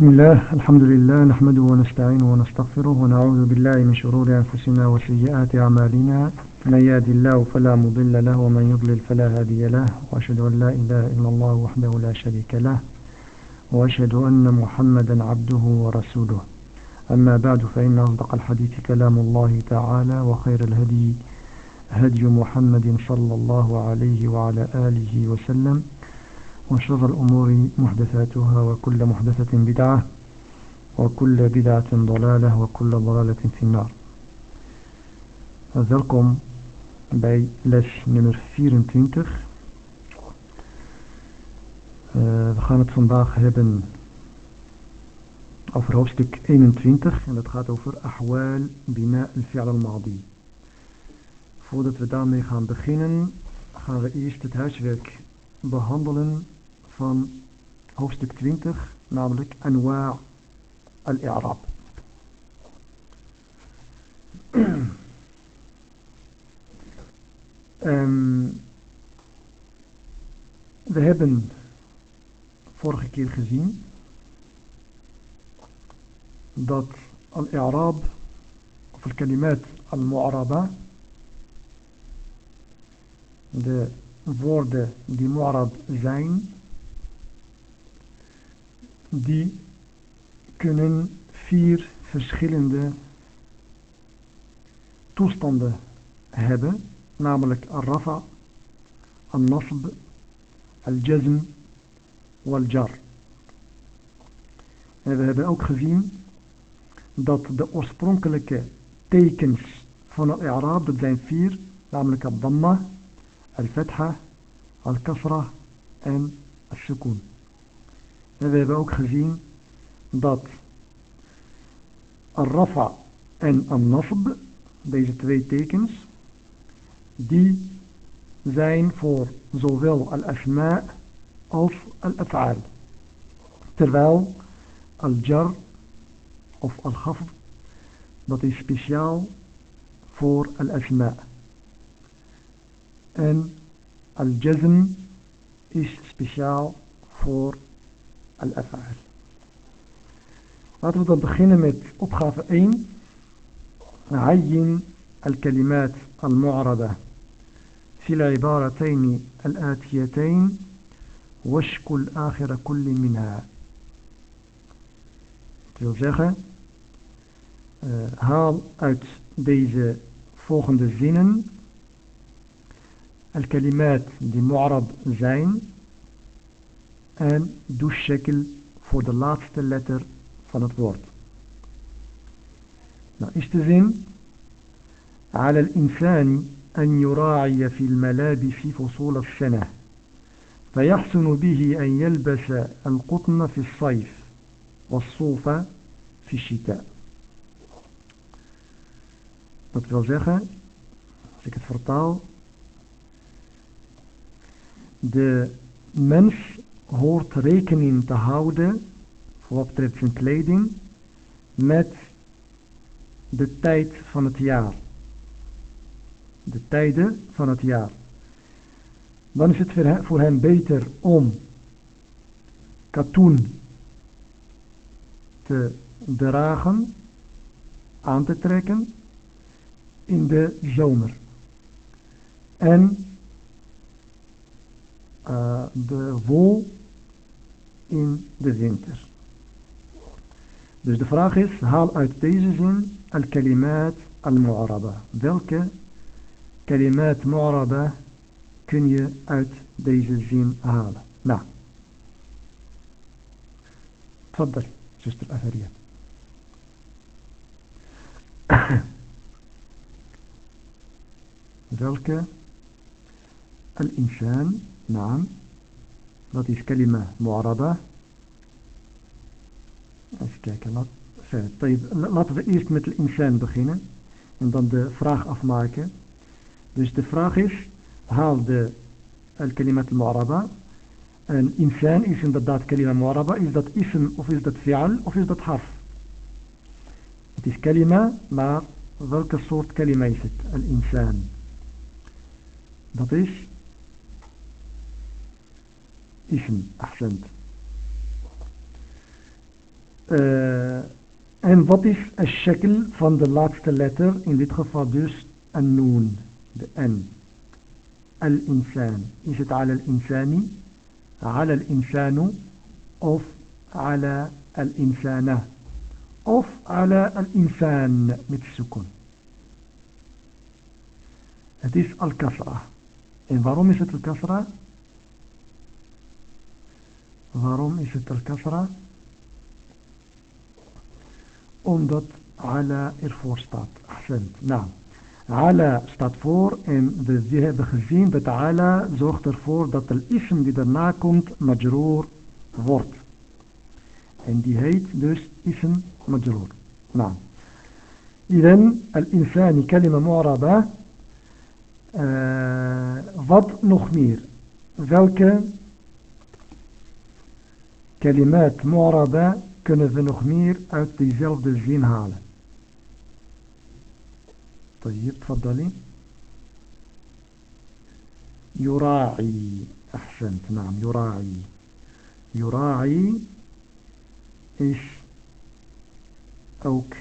بسم الله الحمد لله نحمده ونستعينه ونستغفره ونعوذ بالله من شرور أنفسنا وسيئات أعمالنا. من يهد الله فلا مضل له ومن يضلل فلا هادي له. وأشهد أن لا إله إلا الله وحده لا شريك له. وأشهد أن محمدا عبده ورسوله. أما بعد فإن أصدق الحديث كلام الله تعالى وخير الهدي هدي محمد صلى الله عليه وعلى آله وسلم. وشر الأمور محدثاتها وكل محدثة بدعة وكل بدعة ضلالة وكل ضلالة في النار Welkom bij les nummer 24. Uh, we gaan het vandaag hebben over hoofdstuk 21 en dat gaat over Ahwal Bina al-Fi'al al-Madi. Voordat we daarmee gaan beginnen gaan we eerst het huiswerk behandelen van hoofdstuk 20, namelijk Anwa' al-I'rab. um, we hebben vorige keer gezien dat al-I'rab of al-Kalimat al-Mu'araba de woorden die Mu'arab zijn die kunnen vier verschillende toestanden hebben, namelijk al-rafa, al-nasb, al-jazm, wal-jar. En we hebben ook gezien dat de oorspronkelijke tekens van al-i'raab, dat zijn vier, namelijk al-damma, al-fatha, al-kasra en al-sukun. En we hebben ook gezien dat al-rafa en al-nasb, deze twee tekens, die zijn voor zowel al-asma als al-af'al. Terwijl al-jar of al-ghafr, dat is speciaal voor al-asma. En al-jazm is speciaal voor al-af'al. Laten we dan beginnen met opgave 1. عين الكلمات المعربة في العبارتين الآتيتين واشكل آخر كل منها Dat wil zeggen, uh, haal uit deze volgende zinnen al-kalimaat die mu'arab zijn en doe shekel voor de laatste letter van het woord. Nou is de zin على الإنسان أن يراعي في الملابس فصول السنة فيحسن به أن يلبس القطن في الصيف والصوف في الشتاء Dat wil zeggen, als ik het vertaal, de mens hoort rekening te houden, voor wat betreft zijn kleding, met de tijd van het jaar. De tijden van het jaar. Dan is het voor hem beter om katoen te dragen, aan te trekken in de zomer. En uh, de wol in de winter. Dus de vraag is, haal uit deze zin al-kalimaat al-mu'araba. Welke kalimaat mu'araba kun je uit deze zin halen? Nou. تفضل zuster Afaria. welke al-insan, naam, dat is kalima mu'araba. Even kijken, laat, laten we eerst met de insan beginnen en dan de vraag afmaken. Dus de vraag is, haal de al-kalimat al-mu'araba. En insan is inderdaad kalima mu'araba. Is dat ism of is dat fi'al of is dat harf? Het is kalima, maar welke soort kalima is het? Al-insan. Dat is ism, ahsend. Uh, en wat is een shekel van de laatste letter? In dit geval dus een noon, de N. Al-insan. Is het ala al-insani? Ala al-insanu of ala al-insana? Of ala al-insan met sukun. Het is al-kasra. En waarom is het al-kasra? Waarom is het al-kasra? Omdat ala ervoor staat. Accent. Nou, ala staat voor en we hebben gezien dat ala zorgt ervoor dat de ism die daarna komt majroor wordt. En die heet dus ism majroor. Nou, إذن الإنسان كلمة معربة uh, wat nog meer welke كلمات معربة كنا نخمير uit dezelfde الجين halen. طيب تفضلي. يراعي أحسنت نعم يراعي. يراعي إيش؟ أوك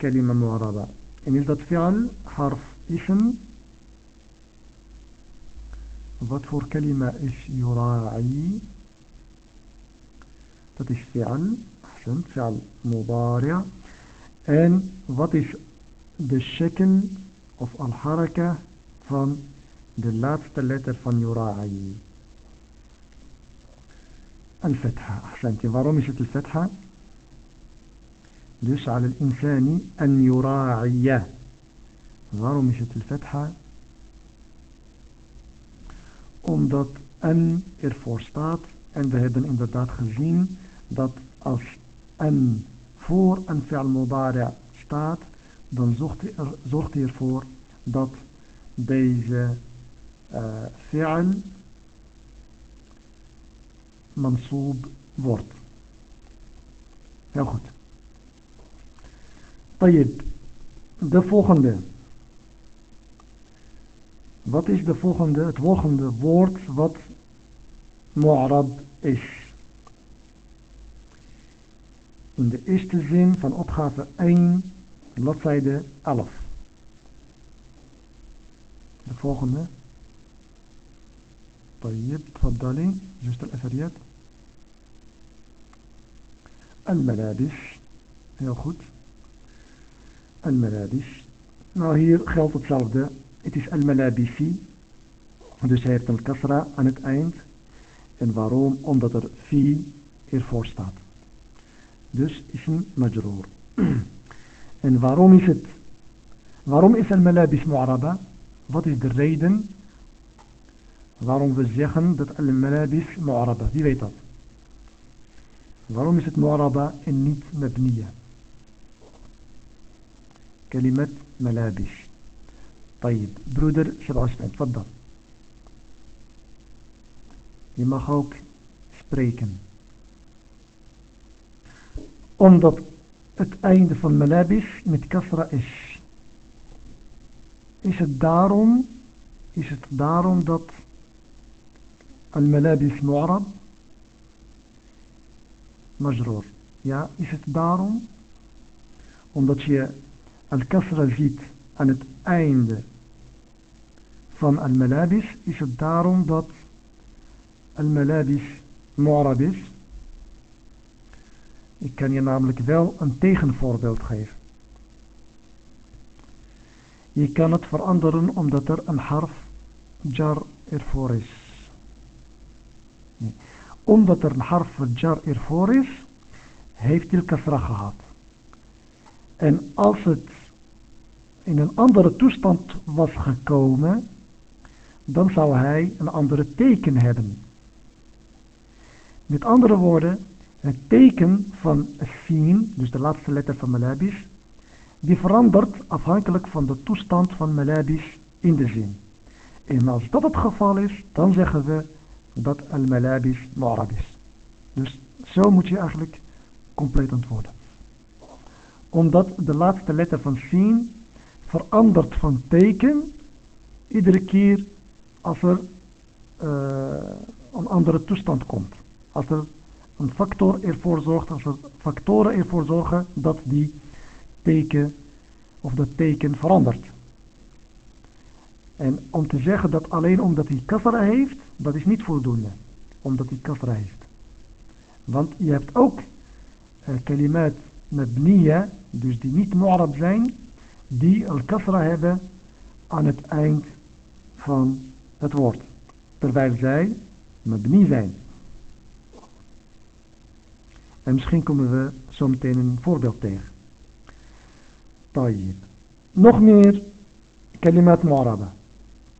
كلمة معربة. يعني ان اجدت فعل حرف إشن وات فور كلمة إش يراعي. Dat is fi'al ahsend fi'al mudari' en wat is de shekel of al-haraka van de laatste letter van yura'i الفتحة أحسنت waarom is het الفتحة dus على الإنسان أن يراعي waarom is het الفتحة omdat en ervoor staat En we hebben inderdaad gezien dat als een voor een fi'al staat, dan zorgt hij, ervoor dat deze eh, uh, fi'al mansoob wordt. Heel goed. Tayyib, de volgende. Wat is de volgende, het volgende woord wat mu'arab is? In de eerste zin van opgave 1, bladzijde 11. De volgende. طيب تفضلي جزء الأثريات الملابس heel goed الملابس nou hier geldt hetzelfde Het is al-malabisi. Dus hij heeft een kasra aan het eind. En waarom? Omdat er fi ervoor staat. Dus is een majroor. en waarom is het? Waarom is al-malabis mu'araba? Wat is de reden waarom we zeggen dat al-malabis mu'araba? Wie weet dat? Waarom is het mu'araba en niet mabniya? كلمة ملابس طيب برودر عثمان تفضل je mag ook spreken. Omdat het einde van Malabis met kasra is. Is het daarom, is het daarom dat al-Malabis mu'arab majroor. Ja, is het daarom? Omdat je al-kasra ziet aan het einde van al-malabis is het daarom dat al-malabis mu'arab is. Ik kan je namelijk wel een tegenvoorbeeld geven. Je kan het veranderen omdat er een harf jar ervoor is. Omdat er een harf jar ervoor is, heeft hij kasra gehad. En als het in een andere toestand was gekomen, dan zou hij een andere teken hebben. Met andere woorden, het teken van sin, dus de laatste letter van Malabis, die verandert afhankelijk van de toestand van Malabis in de zin. En als dat het geval is, dan zeggen we dat al-Malabis is. Dus zo moet je eigenlijk compleet antwoorden. Omdat de laatste letter van sin verandert van teken iedere keer als er uh, een andere toestand komt. Als er een factor ervoor zorgt, als factoren ervoor zorgen dat die teken of dat teken verandert. En om te zeggen dat alleen omdat hij kasra heeft, dat is niet voldoende. Omdat hij kasra heeft. Want je hebt ook uh, kalimaat mabniya, dus die niet mu'arab zijn, die al-kasra hebben aan het eind van het woord. Terwijl zij mabni zijn. En misschien komen we zo meteen een voorbeeld tegen. طيب. Nog meer kalimat mu'araba.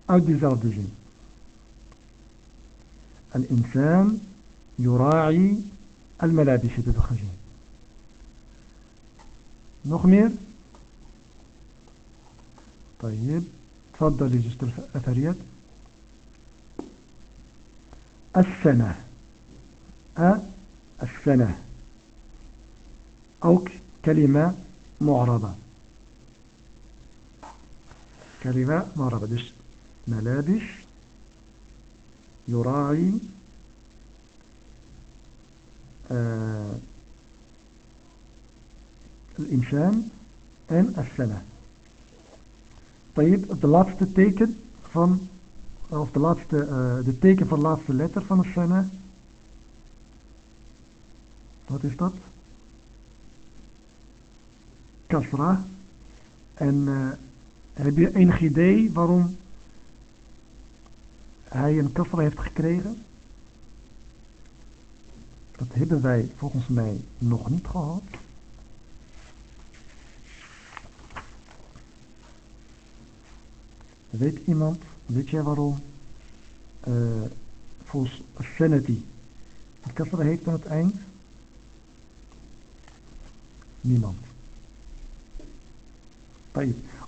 Uit diezelfde zin. الإنسان يراعي الملابس hebben we gezien. nog meer طيب تفضل يا جستر أثريات السنة أ السنة أو كلمة معربة كلمة معربة dus ملابس يراعي آه الإنسان en السنة طيب de laatste teken van of de laatste uh, teken van de laatste letter van de sana is dat kasra en uh, heb je enig idee waarom hij een kasra heeft gekregen dat hebben wij volgens mij nog niet gehad Weet iemand, weet jij waarom uh, volgens sanity het kasra heeft aan het eind? Niemand.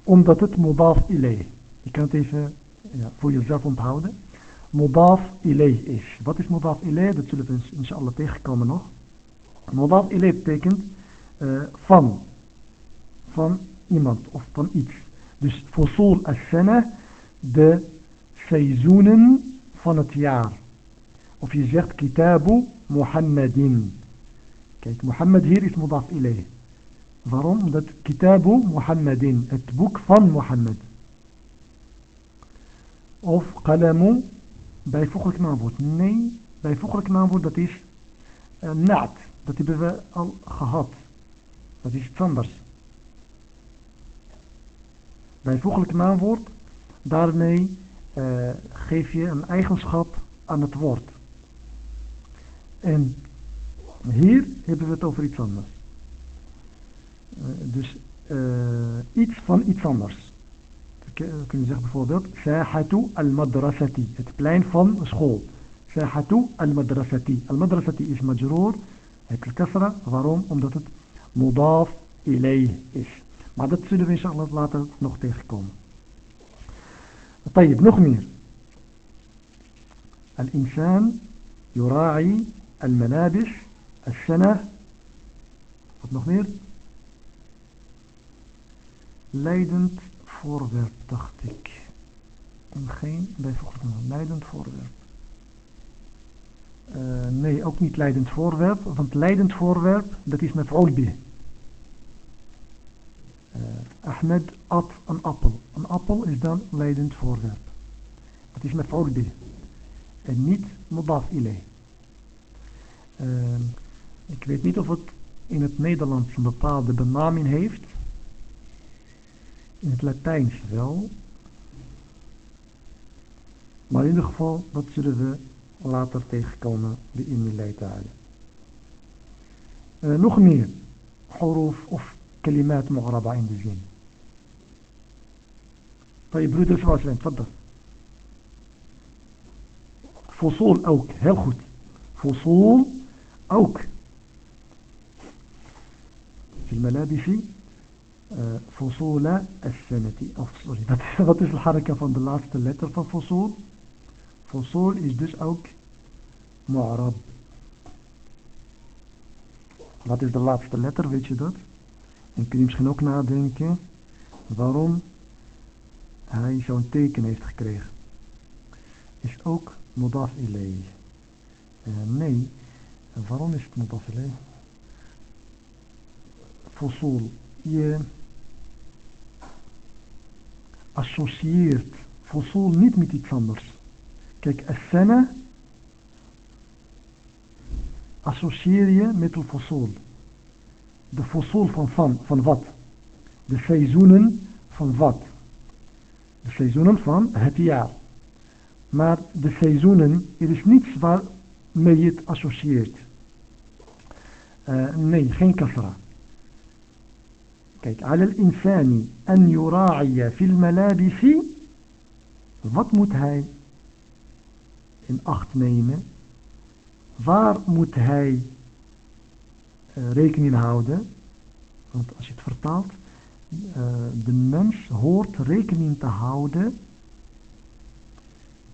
Omdat het modaf ilay. Je kan het even ja, voor jezelf onthouden. Modaf ilay is. Wat is modaf ilay? Dat zullen we inshallah tegenkomen nog. Modaf ilay betekent uh, van. Van iemand of van iets. Dus fosul as-sana, de seizoenen van het jaar. Of je zegt kitabu Muhammadin. Kijk, Mohammed hier is mudaf ilayh. Waarom? Omdat kitabu Muhammadin, het boek van Mohammed. Of qalamu, bijvoeglijk naamwoord. Nee, bijvoeglijk naamwoord dat is uh, naad. Dat hebben we al gehad. Dat is iets anders bijvoeglijk naamwoord, daarmee uh, geef je een eigenschap aan het woord. En hier hebben we het over iets anders. Uh, dus uh, iets van iets anders. We kunnen zeggen bijvoorbeeld Sahatu al-madrasati, het plein van school. Sahatu al-madrasati. Al-madrasati is majroor, het kasra. Waarom? Omdat het mudaf ilayh is. Maar dat zullen we inshallah later nog tegenkomen. طيب nog meer. الإنسان يراعي الملابس السنة wat nog meer? Leidend voorwerp dacht ik. En geen bijvoeglijk leidend voorwerp. Uh, nee, ook niet leidend voorwerp, want leidend voorwerp, dat is met bih. Uh, Ahmed at een appel. Een appel is dan leidend voorwerp. Het is met ordi. En niet mudaf ilay. Uh, ik weet niet of het in het Nederlands een bepaalde benaming heeft In het Latijns wel. Maar in ieder geval, dat zullen we later tegenkomen bij in uh, Nog meer. Huruf of كلمات مغربة عند الزين طيب بريد الفراشين تفضل فصول أوك heel goed فصول أوك في الملابس eh, Fosula as-sanati. Oh, sorry, dat is, wat is de haraka van de laatste letter van fosul? Fosul is dus ook Marab. Wat is de laatste letter, weet je dat? En kun je misschien ook nadenken waarom hij zo'n teken heeft gekregen. Is ook mudaf ilay. Eh, nee, waarom is het mudaf ilay? Fosul. Je associeert fosul niet met iets anders. Kijk, as associeer je met de fosul. De fosul van, van, van wat? De seizoenen van wat? De seizoenen van het jaar. Maar de seizoenen, er is niets waarmee je het associeert. Uh, nee, geen kasra. Kijk, ala al-insani an yura'iya fil malabisi. Wat moet hij in acht nemen? Waar moet hij eh, rekening houden? Want als je het vertaalt, uh, de mens hoort rekening te houden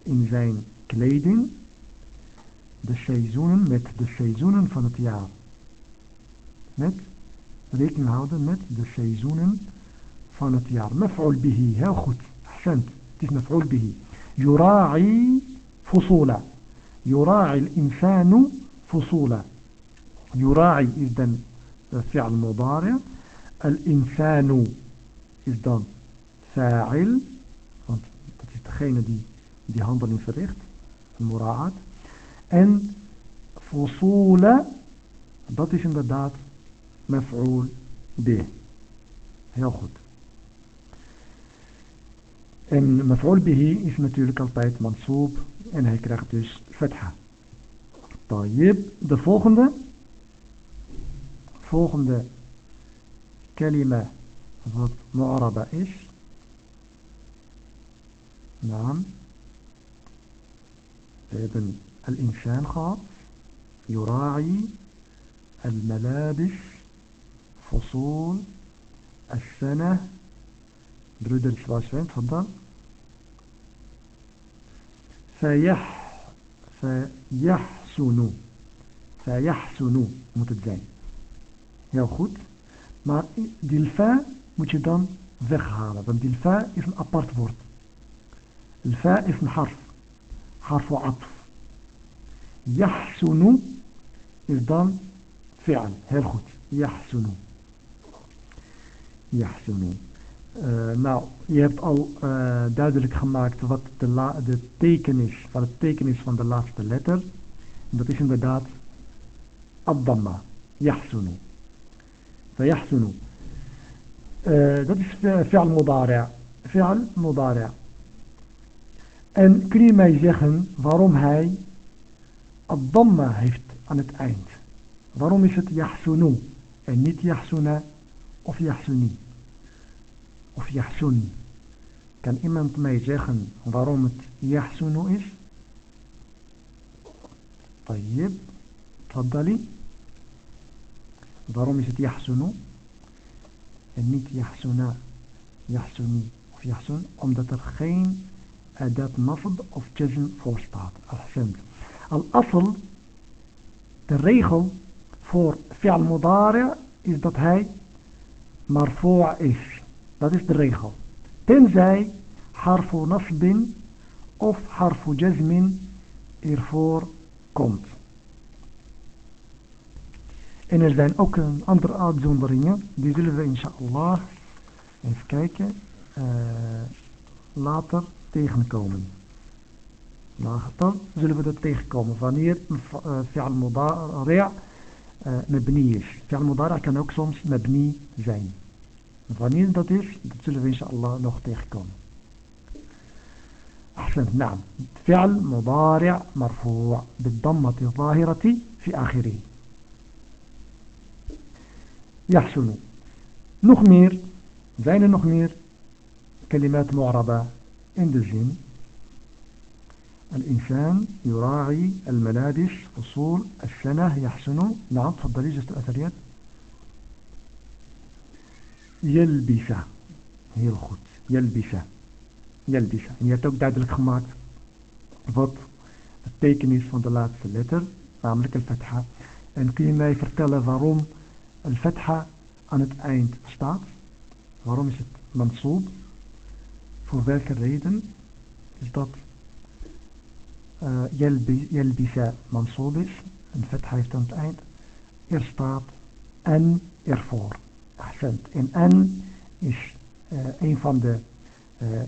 in zijn kleding de seizoenen met de seizoenen van het jaar. Met rekening houden met de seizoenen van het jaar. Mef'ul bihi, heel goed. Accent, het is mef'ul bihi. Yura'i fusula. Yura'i al-insanu fusula. Yura'i is dan fi'al mudari. Al-insanu is dan fa'il. Want dat is degene die die handeling verricht. Mura'at. En fusula, dat is inderdaad مفعول به. هياخد. إن مفعول به is natuurlijk altijd منصوب en hij krijgt dus فتحة. طيب de volgende. Volgende كلمة wat معربة is. نعم. ابن الإنسان خاص يراعي الملابس. فصول السنة نريد ال 27 تفضل. فيح فيحسن فيحسن متدين يا خد مع دي الفاء متدان ذخ هذا دي الفاء اسم أبارت بورد. الفاء اسم حرف. حرف عطف يحسن اذن فعل. هل خد Yahsunu. Uh, nou, je hebt al uh, duidelijk gemaakt wat de, de teken is, wat het teken is van de laatste letter. Dat is inderdaad Abdamma. Yahsunu. Yahsunu. Uh, dat is fi'al mudari'. Fi'al mudari'. En kun je mij zeggen waarom hij Abdamma heeft aan het eind? Waarom is het Yahsunu en niet Yahsuna of Yahsuni? Of Yahsun. Kan iemand mij zeggen waarom het Yahsunu is? طيب تفضلي waarom is het Yahsunu en niet Yahsuna Yahsuni of Yahsun omdat er geen adat nasb of jazm voor staat al-hasand al-asl de regel voor fi'al mudari is dat hij marfu' is. Dat is de regel. Tenzij harfu nasbin of harfu jazmin ervoor komt. En er zijn ook een andere uitzonderingen. Die zullen we inshallah even kijken uh, later tegenkomen. Later zullen we dat tegenkomen. Wanneer uh, fi'al mudari' uh, mebni is. Fi'al mudari' kan ook soms mebni zijn. Wanneer dat is, dat zullen we inshallah nog tegenkomen. أحسنت نعم فعل مضارع مرفوع بالضمة الظاهرة في آخره يحسن nog meer zijn er كلمات معربة in de الإنسان يراعي الملابس فصول السنة يحسن نعم تفضلي جزء الأثريات Jelbisa. Heel goed. Jelbisa. Jelbisa. En je hebt ook duidelijk gemaakt wat het teken is van de laatste letter, namelijk el fatha. En kun je mij vertellen waarom el fatha aan het eind staat? Waarom is het mansoob? Voor welke reden is dat uh, jelbisa mansoob is? een vet heeft aan het eind. Er staat en ervoor. Accent. En en is uh, een van de uh, uh,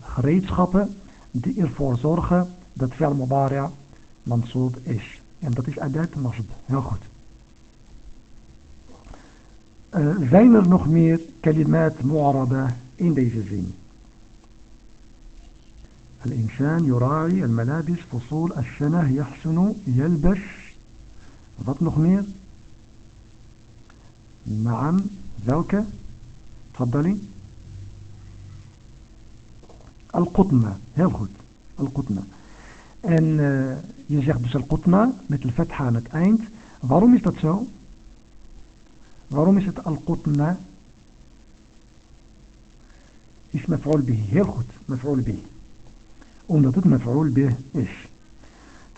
gereedschappen die ervoor zorgen dat fel mubarak mansoob is. En dat is adat nasb. Heel goed. Uh, zijn er nog meer kalimaat mu'araba in deze zin? الإنسان يراعي الملابس فصول السنة يحسن يلبس wat nog meer نعم ذوك؟ تفضلي. القطمة هالخد القطمة إن يجيغ بس القطمة مثل فتحة نت أينت. غارو مش تتشو غارو مش القطمة إيش مفعول به؟ هالخد مفعول به. ومدتت مفعول به إيش؟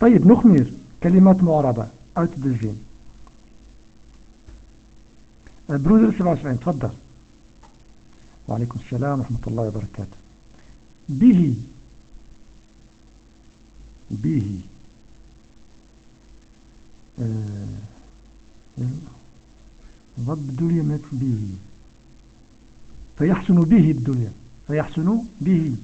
طيب نخمر كلمات معربة أوت دجين البرودر 77 تفضل وعليكم السلام ورحمة الله وبركاته. به. به. آه، ضد الدنيا ما مات به. فيحسن به الدنيا. فيحسن به.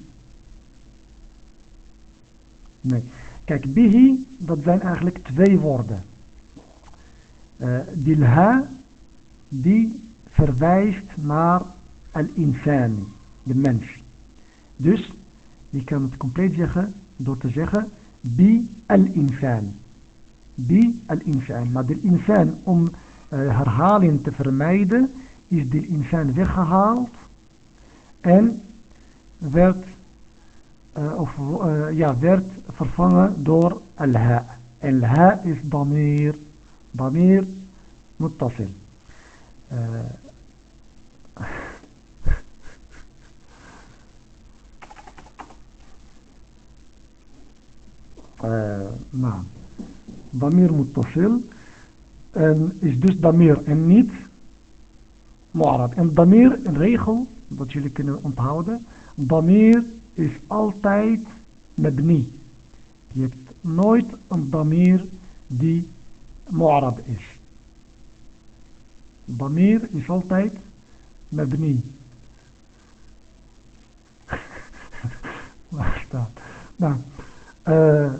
مات. كاك به ضد ذهن اخلك تفيفور ده ديلها die verwijst naar al-insani, de mens. Dus, je kan het compleet zeggen door te zeggen bi al-insan. Bi al-insan. Maar de insan, om uh, herhaling te vermijden, is de insan weggehaald en werd uh, of uh, ja, werd vervangen door al-ha. En ha is damir. Damir muttasil. Uh, damir muttasil en is dus damir en niet mu'arab. En damir, een regel, wat jullie kunnen onthouden, damir is altijd mabni. Je hebt nooit een damir die mu'arab is. Damir is altijd mabni. Waar staat? Nou, uh,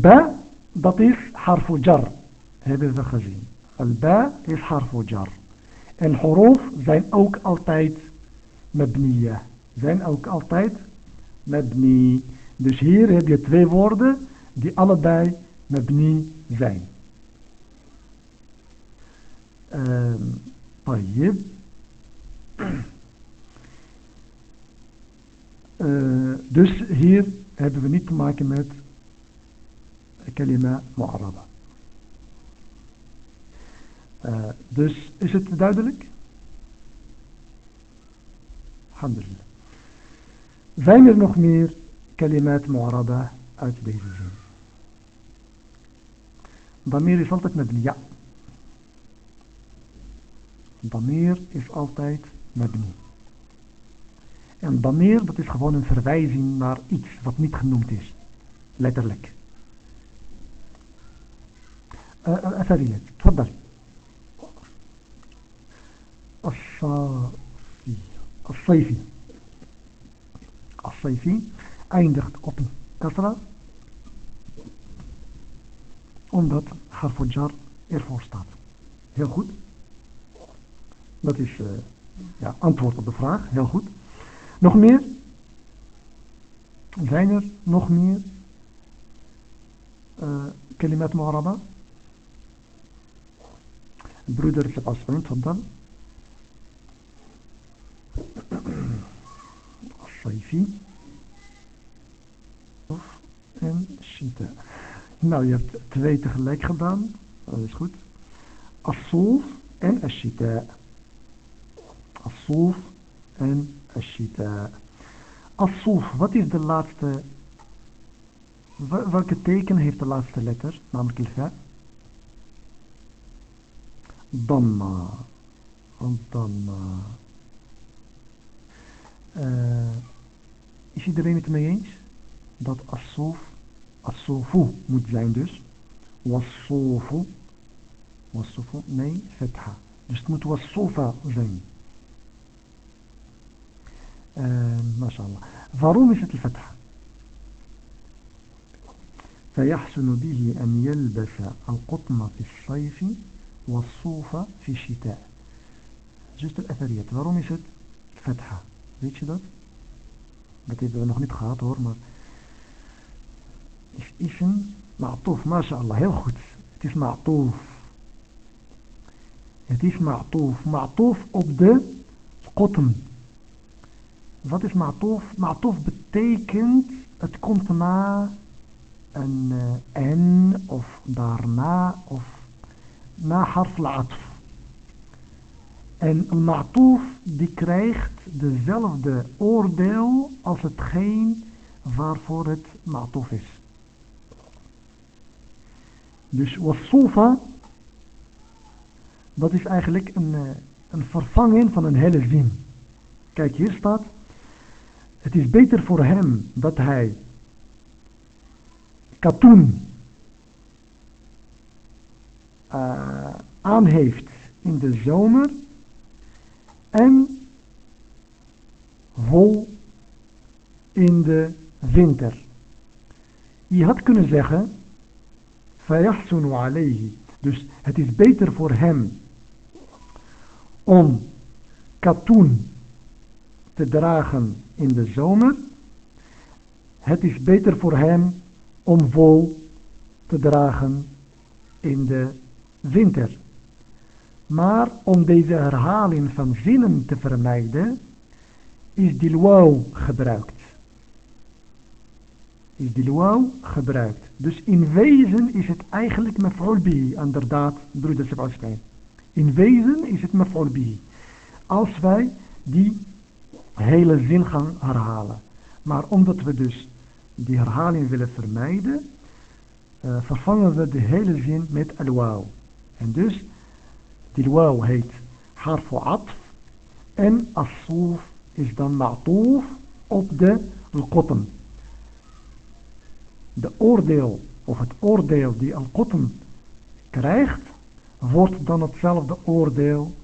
ba, dat is harfu jar. Hebben we gezien. Al-ba is harfu jar. En huruf zijn ook altijd mabniya zijn ook altijd mabni. Dus hier heb je twee woorden die allebei mabni zijn. طيب uh, dus hier hebben we niet te maken met kalima mu'araba. Uh, dus is het duidelijk? Alhamdulillah. Zijn er nog meer kalimat mu'araba uit deze zin? Damir is altijd mabni, ja. Damir is altijd mabni. En damir, dat is gewoon een verwijzing naar iets wat niet genoemd is. Letterlijk. أثرية تفضل الصافي الصيفي As-Saifi eindigt op een kasra omdat harfujar ervoor staat. Heel goed. Dat is eh, ja, antwoord op de vraag, heel goed. Nog meer? Zijn er nog meer eh, uh, kalimat muaraba. Broeder Al-Asfan, tfaddal. dan? saifi. En Shita. Nou, je hebt twee tegelijk gedaan. Dat is goed. Asolf en As Assof en Ashita. Assof, wat is de laatste, welke teken heeft de laatste letter, namelijk Ilfa? Damma. Damma. Uh, is iedereen het mee eens? Dat As-Sof, moet zijn dus. Wasovu. Wassofu? Nee, Fetha. Dus het moet Wassofa zijn. ما شاء الله. ضرومسة الفتحة. فيحسن به أن يلبس القطن في الصيف والصوف في الشتاء. جست الأثرية ضرومسة الفتحة. ليش ده؟ بتيجي بقى نحن نتخاط هورمر إيش إيشن معطوف. ما شاء الله. هيل خد تسمع معطوف. هتسمع معطوف. معطوف أبدا قطن wat is ma'toof ma'toof betekent het komt na een uh, en of daarna of na harf al-atf. En een die krijgt dezelfde oordeel als hetgeen waarvoor het ma'toof is. Dus wassofa, dat is eigenlijk een, eh, een vervanging van een hele zin. Kijk, hier staat, het is beter voor hem dat hij katoen uh, aan heeft in de zomer en wol in de winter. Je had kunnen zeggen فيحسن عليه dus het is beter voor hem om katoen te dragen in de zomer het is beter voor hem om wol te dragen in de winter maar om deze herhaling van zinnen te vermijden is die gebruikt is die wauw gebruikt. Dus in wezen is het eigenlijk maf'ul inderdaad, broeders en zusters. In wezen is het maf'ul. Als wij die hele zin gaan herhalen. Maar omdat we dus die herhaling willen vermijden, uh, vervangen we de hele zin met al En dus, die wauw heet harfu atf en as is dan ma'touf op de al de oordeel of het oordeel die Al-Qutn krijgt, wordt dan hetzelfde oordeel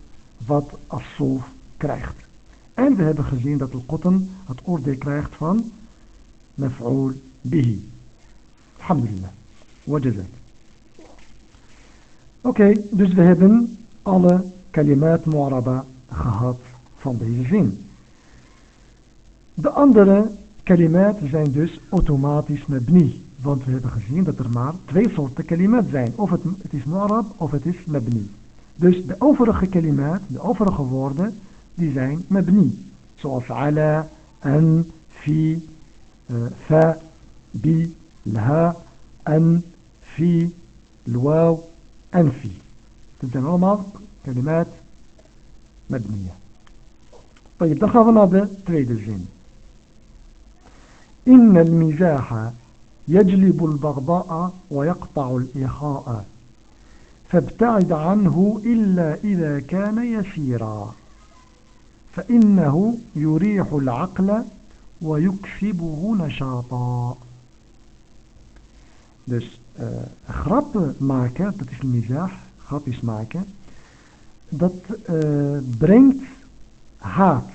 wat As-Sof krijgt. En we hebben gezien dat Al-Qutn het oordeel krijgt van Maf'ul bihi. Alhamdulillah. Wajazak. Oké, dus we hebben alle kalimaat mu'araba gehad van deze zin. De andere Kalimaat zijn dus automatisch mabni. Want we hebben gezien dat er maar twee soorten kalimaat zijn. Of het, is mu'arab of het is mabni. Dus de overige kalimaat, de overige woorden, ديزاين مبني سوف على أن في آه، فا ب لها أن في الواو أن في. تزين رمض كلمات مبنية. طيب دخلنا بتريد الزين إن المزاح يجلب البغضاء ويقطع الإخاء فابتعد عنه إلا إذا كان يسيرا. فإنه يريح العقل ويكسبه نشاطا Dus uh, grappen maken, dat is mizah, grapjes maken, dat uh, brengt haat.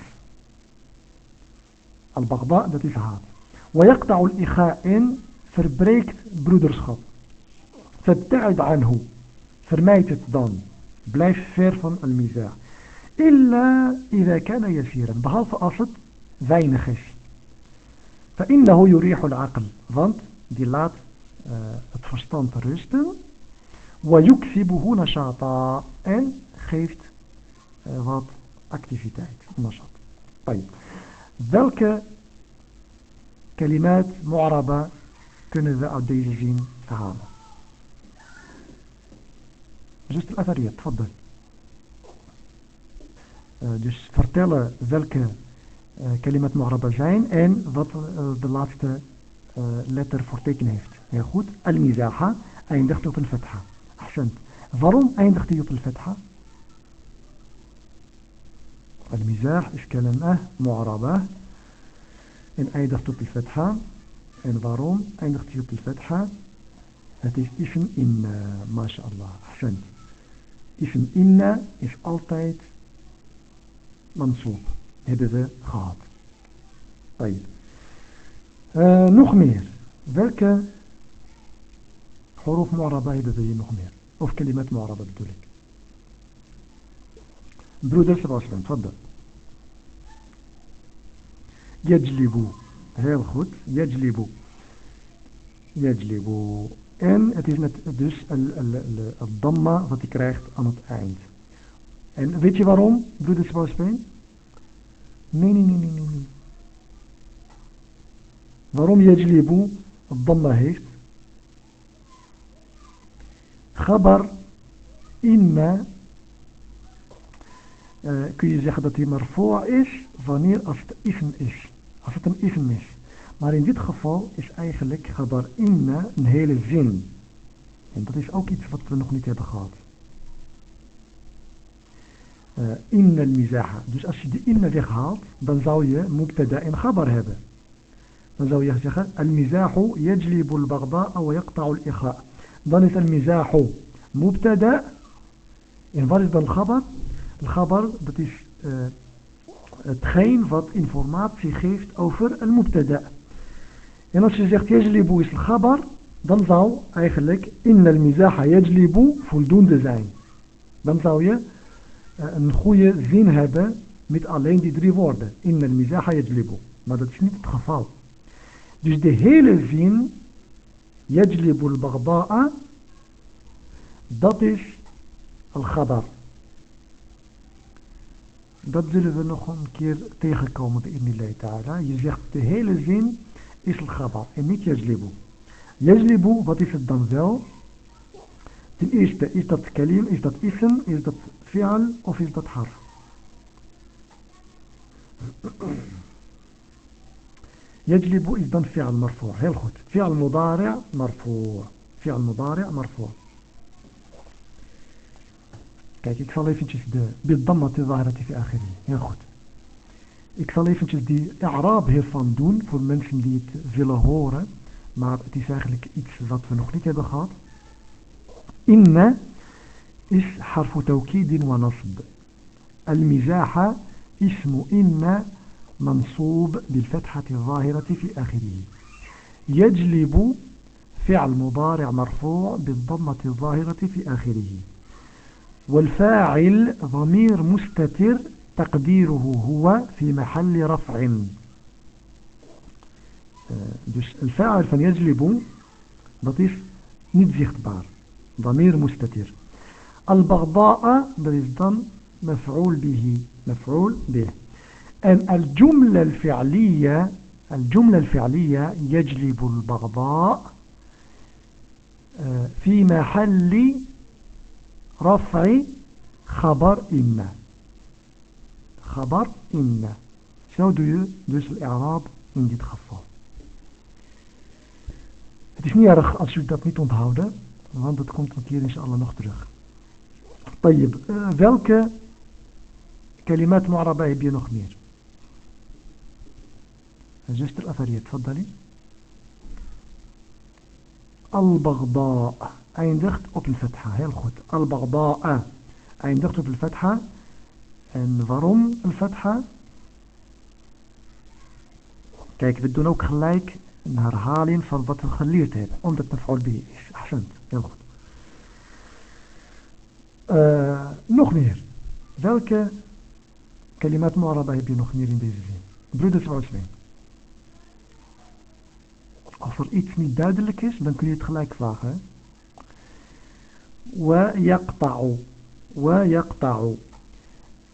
Al-Baghdad, dat is haat. ويقطع الإخاء verbreekt broederschap. فابتعد عنه. Vermijd het dan. Blijf ver van al-mizah. إلا إذا كان يسيرا. بهذا أصد زين خشي فإنه يريح العقل. ظنت دي لات اتفستان آه، ترستن ويكسبه نشاطا. إن خيفت ظنت آه، أكتفيتات نشاط. طيب. ذلك كلمات معربة كنا ذا أديزين تهانا. جست الأثرية تفضل. Uh, dus vertellen welke uh, kalimat mu'araba zijn en wat uh, de laatste letter voor teken heeft. Heel goed. Al-mizaha eindigt op een fatha. Ahsend. Waarom eindigt hij op een fatha? Al-mizah is kalima mu'araba en eindigt op de fatha. En waarom eindigt hij op de fatha? Het is ism inna, mashallah. Ahsend. Ism inna is altijd منصوب. هبذا خاط طيب. آه، نخمير ذلك حروف معربة هبذا نخمير أو كلمات معربة بدولك برودة 27 تفضل. يجلب. هي الخط يجلب. يجلب. إن. اتيجنت دوس الضمة التي كريخت عن الأعينز En weet je waarom doet het zo pijn? Nee, nee, nee, nee, nee. Waarom Yajlibu Dhamma heeft? Gabar inna eh, kun je zeggen dat hij maar voor is wanneer als het ism is. Als het een ism is. Maar in dit geval is eigenlijk gabar inna een hele zin. En dat is ook iets wat we nog niet hebben gehad. Uh, inna al-mizaha. Dus als je de inna weghaalt, dan zou je mubtada en gabar hebben. Dan zou je zeggen, al-mizahu yajlibu al-baghda'a wa yaqta'u al-ikha. Dan is al-mizahu mubtada. En wat is dan gabar? Al-gabar, dat is uh, hetgeen wat informatie geeft over een mubtada. En als je zegt yajlibu is al-gabar, dan zou eigenlijk in al-mizaha yajlibu voldoende zijn. Dan zou je uh, een goede zin hebben met alleen die drie woorden. In al-mizaha yajlibu. Maar dat is niet het geval. Dus de hele zin yajlibu al-baghda'a dat is al-Ghadar. Dat zullen we nog een keer tegenkomen bij Ibn Ta'ala. Je zegt de hele zin is al-Ghadar en niet Yajlibu. Yajlibu, wat is het dan wel? Ten eerste, is dat kalim, is dat ism, is dat فعل وفي ضد حرف يجلب اذا فعل مرفوع. هي الخط فعل مضارع مرفوع. فعل مضارع مرفوع. كاك اكفالي فنشيس دي بالضمة الظاهرة في آخره. هي الخط اكفالي فنشيس دي إعراب هي فاندون فور منشن ديت فيلا هورا مع اتساخ إكس ذات فنخلي كده خاط إن harfu tawkidin wa nasb. المزاح اسم إن منصوب بالفتحة الظاهرة في آخره. يجلب فعل مضارع مرفوع بالضمة الظاهرة في آخره. والفاعل ضمير مستتر تقديره هو في محل رفع. الفاعل van dat is niet zichtbaar ضمير مستتر. البغضاء ضد مفعول به مفعول به. أن الجملة الفعلية الجملة الفعلية يجلب البغضاء آه، في محل رفع خبر إما. خبر إما. شنو دو دوس الإعراب إن دي تخفض Het is niet erg als u dat niet onthouden, want dat komt. طيب ذلك كلمات معربة بين خمير. الجسد الأثرية تفضلي. البغضاء أين دخت؟ أبن فتحة هي الخط البغضاء أين دخت أبن فتحة انظرم الفتحة. كيك بدون أوك خلايك نهر هالين فالبطل خليرته أمدت مفعول به. أحسنت؟ يا الخط Uh, nog meer. Welke kalimat mu'araba heb je nog meer in deze zin? Broeders van Als er iets niet duidelijk is, dan kun je het gelijk vragen. Hè? ويقطع ويقطع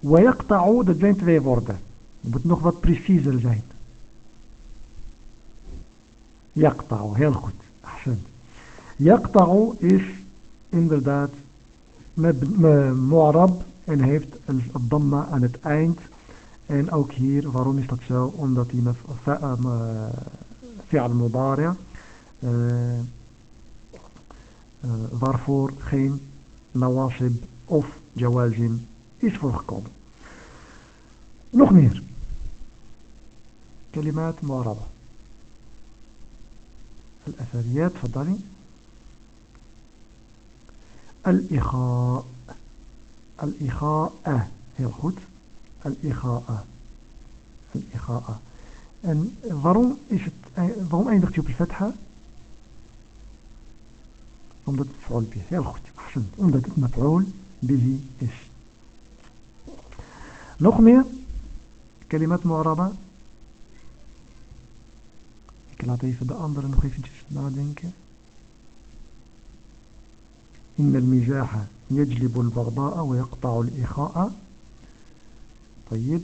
ويقطع dat zijn twee woorden het moet nog wat preciezer zijn يقطع heel goed أحسن يقطع is inderdaad معرب en heeft een damma aan het eind en ook hier waarom is dat zo omdat hij fi'al mudari' uh, waarvoor geen nawasib of jawazim is voorgekomen. Nog meer. كلمات معربة الأثريات فضلي الإخاء. الإخاء. هي الخوت. الإخاء. الإخاء. أن ضرم إيش ضرم أين دخلت بالفتحة أمضى تفعل به. هي الخوت. أحسن أمضى تفعل به. إيش؟ نخمية كلمات معربة. كلا تعيش بأندر نخيف جسد نادينك نخمية إن المزاح يجلب البغضاء ويقطع الإخاء. طيب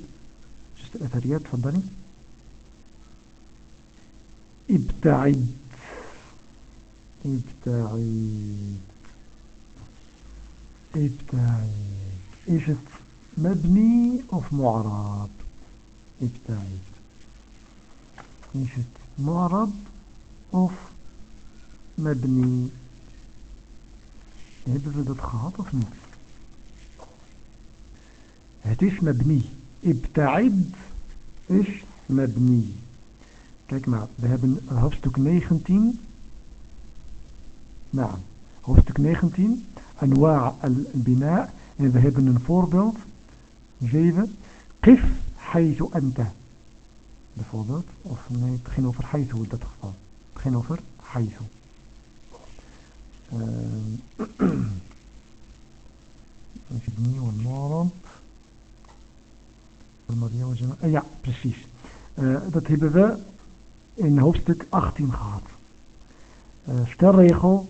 جست الأثريات تفضلي. ابتعد. ابتعد. ابتعد. het مبني of معرب ابتعد. het معرب of مبني Hebben we dat gehad of niet? Het is mabni. Ibta'id is mabni. Kijk maar, we hebben hoofdstuk 19. Nou, hoofdstuk 19. Anwa' al-bina. En we hebben een voorbeeld. 7. Qif haizu anta. Bijvoorbeeld. Of nee, het ging over haizu in dat geval. Het ging over haizu. Even nieuw norm ja precies uh, dat hebben we in hoofdstuk 18 gehad uh, stelregel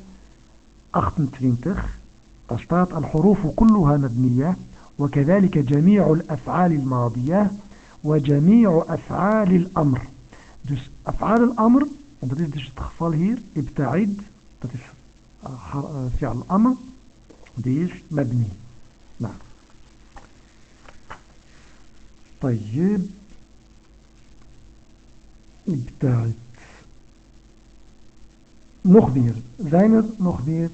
28 daar staat الحروف كلها مبنية وكذلك جميع الأفعال الماضية وجميع أفعال الأمر dus أفعال الأمر en dat is dus het geval hier ابتعد dat is فعل الأمر die is مبني نعم طيب ابتعد nog meer zijn er nog meer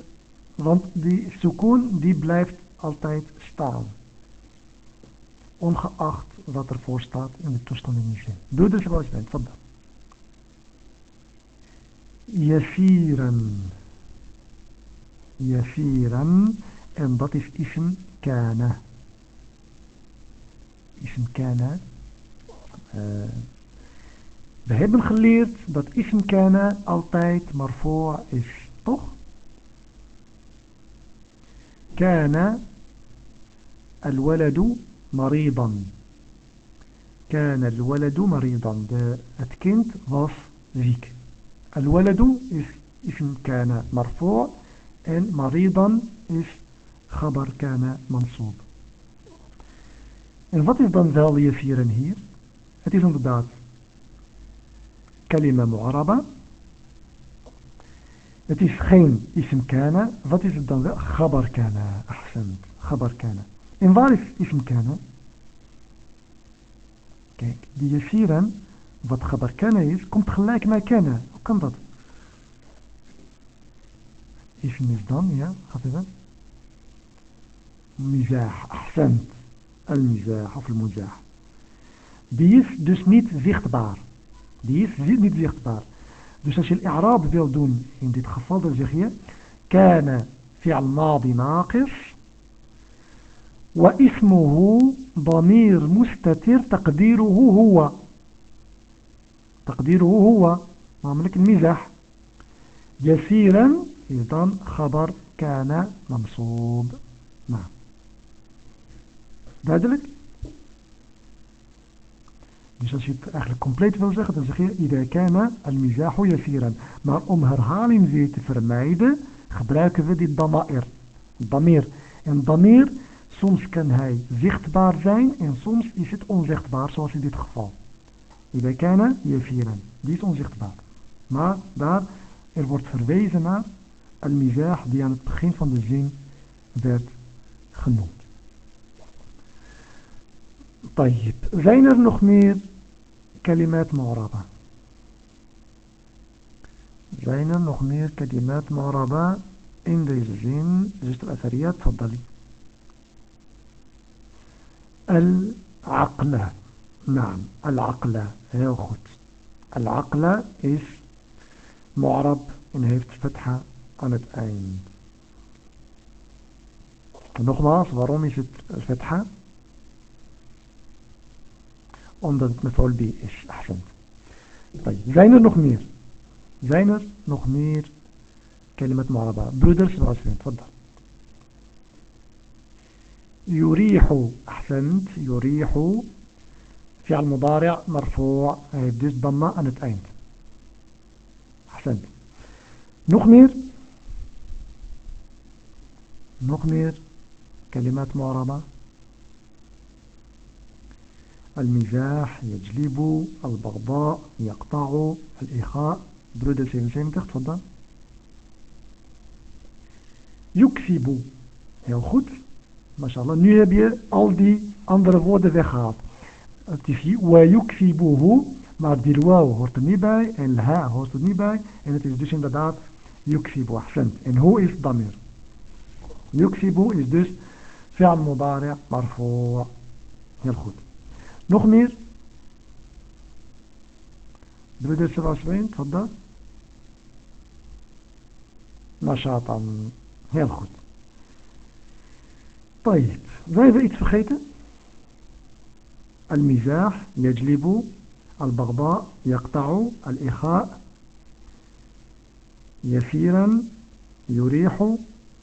want die sukoon die blijft altijd staan ongeacht wat ervoor staat in de toestand in je zin. Doe dus zoals je bent, vandaag. Yasiran. Yasiran. En dat is ism kana. Ism kana. Uh, we hebben geleerd dat ism kana altijd maar voor is, toch? كان الولد مريضا كان الولد مريضا het kind was ziek الولد is اسم كان مرفوع En maridan is khabar kana mansoob. En wat is dan wel je vieren hier? Het is inderdaad kalima mu'araba. Het is geen ism kana. Wat is het dan wel? Khabar kana. En waar is ism kana? Kijk, die vieren wat kabarkana is, komt gelijk naar kennen. Hoe kan dat? اسم يا خفيفا مزاح أحسنت. المزاح أو المزاح ديس دوس نيت زيختبار ديس زيد نيت زيختبار دوس هادشي الإعراب ديال دون ان دي تخفض كان فعل ماضي ناقص. واسمه ضمير مستتر. تقديره هو. تقديره هو. ما ملك المزاح. يسيرا is dan khabar kana mansoob. Nou. Duidelijk? Dus als je het eigenlijk compleet wil zeggen, dan zeg je Ida kana al-mizahu yafiran. Maar om herhaling weer te vermijden, gebruiken we dit dama'ir. Damir. En damir, soms kan hij zichtbaar zijn en soms is het onzichtbaar, zoals in dit geval. Ida kana yafiran. Die is onzichtbaar. Maar daar, er wordt verwezen naar al-mizah die aan het begin van de zin werd genoemd. طيب. Zijn er nog meer kalimat mu'araba? Zijn er nog meer kalimat mu'araba in deze zin? Zuster Athariyat, تفضلي. العقلة نعم العقلة heel goed العقلة is معرب en heeft فتحة aan het eind nogmaals, waarom is het fetha? Omdat het mef'ul bi is. Zijn er nog meer? Zijn er nog meer كلمة معربة برودرز وعسلين تفضل يريح أحسنت يريح فعل مضارع مرفوع dus ضمة het eind أحسنت meer nog meer كلمات معربة المزاح يجلب البغضاء يقطع الإخاء برودة 77 تفضل يكسب heel goed mashallah nu heb je al die andere woorden weggehaald het is yukfibuhu maar die waw hoort er niet bij en ha hoort er niet bij en het is dus inderdaad yukfibu ahsant en hoe is damir يكسب dus فعل مضارع مرفوع. nog meer broeder Sebastian تفضل. نشاطا goed طيب iets vergeten المزاح يجلب البغضاء يقطع الإخاء يسيرا يريح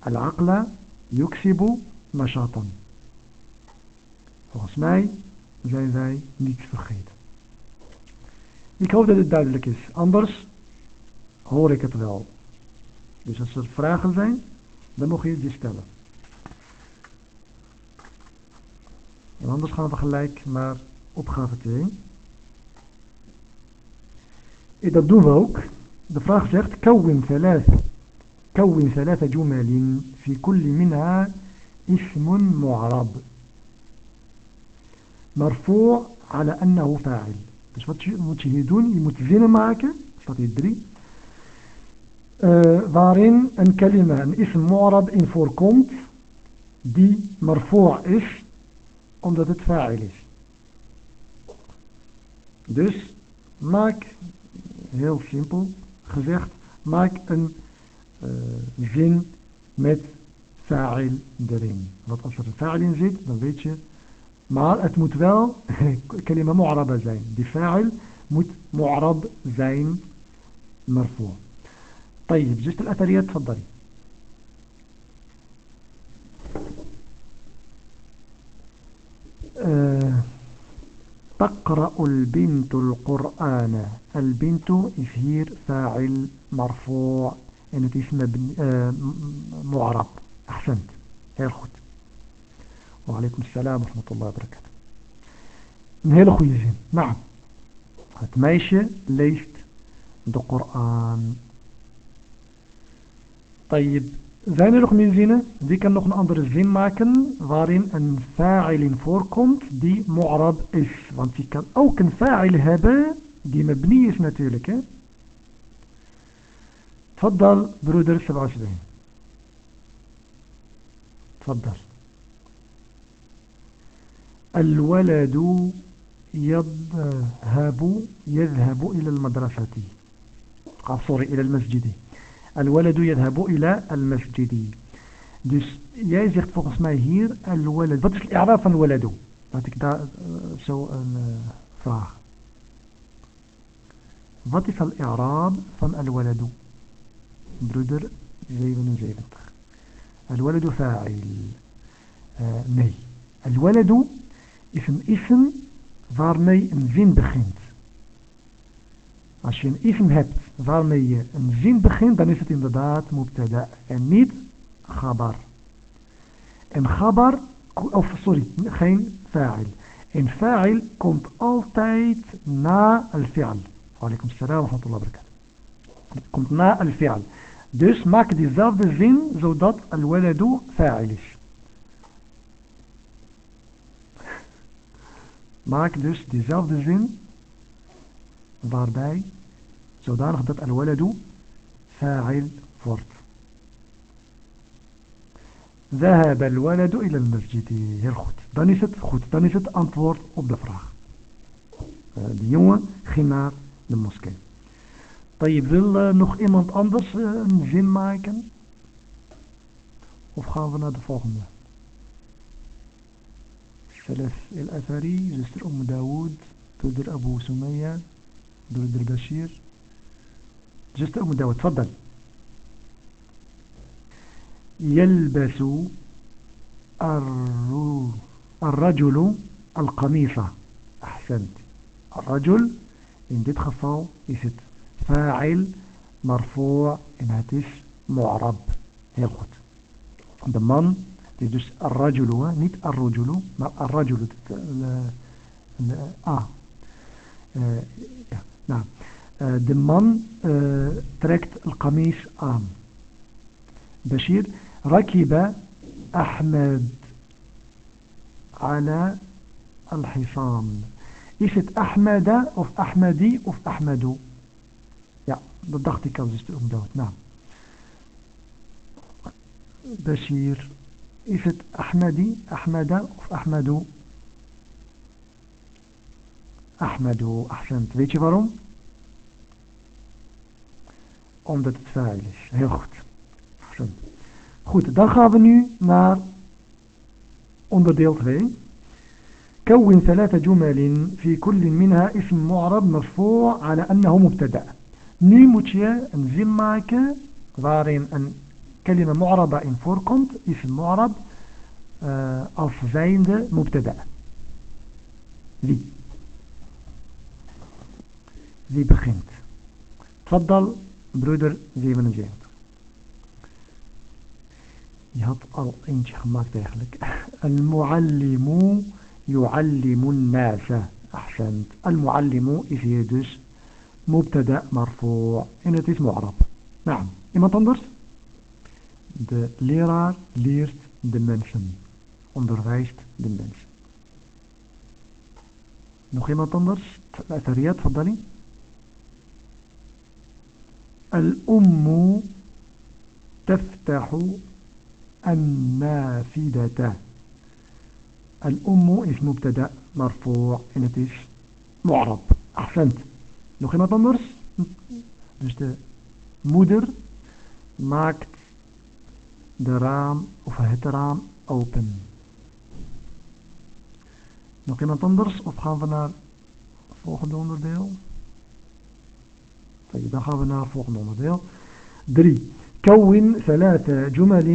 العقل Yuksibu Mashatan. Volgens mij zijn wij niets vergeten. Ik hoop dat het duidelijk is. Anders hoor ik het wel. Dus als er vragen zijn, dan mag je die stellen. En anders gaan we gelijk naar opgave 2. En eh, dat doen we ook. De vraag zegt, Kawin 3. كون ثلاث جمل في كل منها اسم معرب مرفوع على أنه فاعل dus wat moet je hier doen? Je moet zinnen maken, staat hier drie, uh, waarin een kalima, een ism mu'rab in voorkomt, die marfu' is, omdat het fa'il is. Dus maak, heel simpel gezegd, maak een uh, zin met fa'il erin. Want als er een fa'il in zit, dan weet je, maar het moet wel kalima mu'raba zijn. Die fa'il moet mu'rab zijn, marfu'. طيب زوجة الأثريات تفضلي أه تقرأ البنت القرآن البنت is فاعل مرفوع En het is mabni, uh, eh, mu'arab. Ahsend. Heel goed. Wa alaikum salam wa rahmatullah wa barakatuh. Een hele goede zin. Nou, het meisje leest de Koran. Tayyib. Zijn er nog meer zinnen? Wie kan nog een andere zin maken waarin een fa'ilin voorkomt die mu'arab is? Want je kan ook een fa'il hebben die مبني is natuurlijk. Hè? تفضل broeder 77 تفضل الولد يذهب يذهب إلى المدرسة sorry إلى المسجد الولد يذهب إلى المسجد Dus jij zegt volgens mij hier الولد. Wat is het إعراب van ولد? Laat ik daar uh, zo een uh, vraag. Wat is الإعراب van الولد? broeder 77 الولد فاعل. آه، met الولد اسم اسم ظهر مي مزين بخينت عشان اسم هبت. waar je mee een zin begint dan is dat مبتدا. en niet خبر. een خبر of sorry geen فاعل. een فاعل komt altijd na الفعل. وعليكم السلام ورحمة الله وبركاته. komt na الفعل. Dus maak diezelfde zin zodat الولد فاعل is. Maak dus diezelfde zin waarbij zodanig dat al-waladu fa'il wordt. ذهب الولد إلى المسجد heel goed dan is het goed dan is het antwoord op uh, طيب wil nog iemand anders uh, een zin maken? Of gaan we naar de volgende? سلف الأثري زستر أم داود دودر أبو سمية دودر بشير زستر أم داود تفضل يلبس الرجل القميصة أحسنت الرجل in dit geval is het فاعل مرفوع ناتف معرب. هي يلخط دمان تجدوش الرجل هو نيت الرجل. الرجل آه. نعم. آه. آه، تركت القميص آم بشير ركب أحمد على الحصان. إيشت أحمد؟ أو أحمدي أو أحمدو. Dat dacht ik al, dus de omdood. Nou. Bashir. Is het Ahmadi, Ahmeda of Ahmedu? Ahmedu, accent. Weet je waarom? Omdat het vuil is. Heel goed. Accent. Goed, dan gaan we nu naar onderdeel 2. كون ثلاث جمل في كل منها اسم معرب مرفوع على أنه مبتدا Nu moet je een zin maken waarin een kalima mu'raba in voorkomt, ism mu'rab, uh, als zijnde mubtada. Wie? Wie begint? Tfaddal, broeder 77. Je had al eentje gemaakt eigenlijk. Al-muallimu يعلم الناس أحسنت المعلم is hier dus مبتدا مرفوع. en het is معرب نعم. iemand anders de leraar leert de mensen onderwijst de mensen nog iemand anders الأثرية تفضلي الأم تفتح النافذة. الأم اسم مبتدا مرفوع. إن اتيس معرب احسنت nog iemand anders dus de moeder maakt de raam of het raam open nog iemand anders of gaan we naar het volgende onderdeel dan gaan we naar het volgende onderdeel 3 كون ثلاث جمل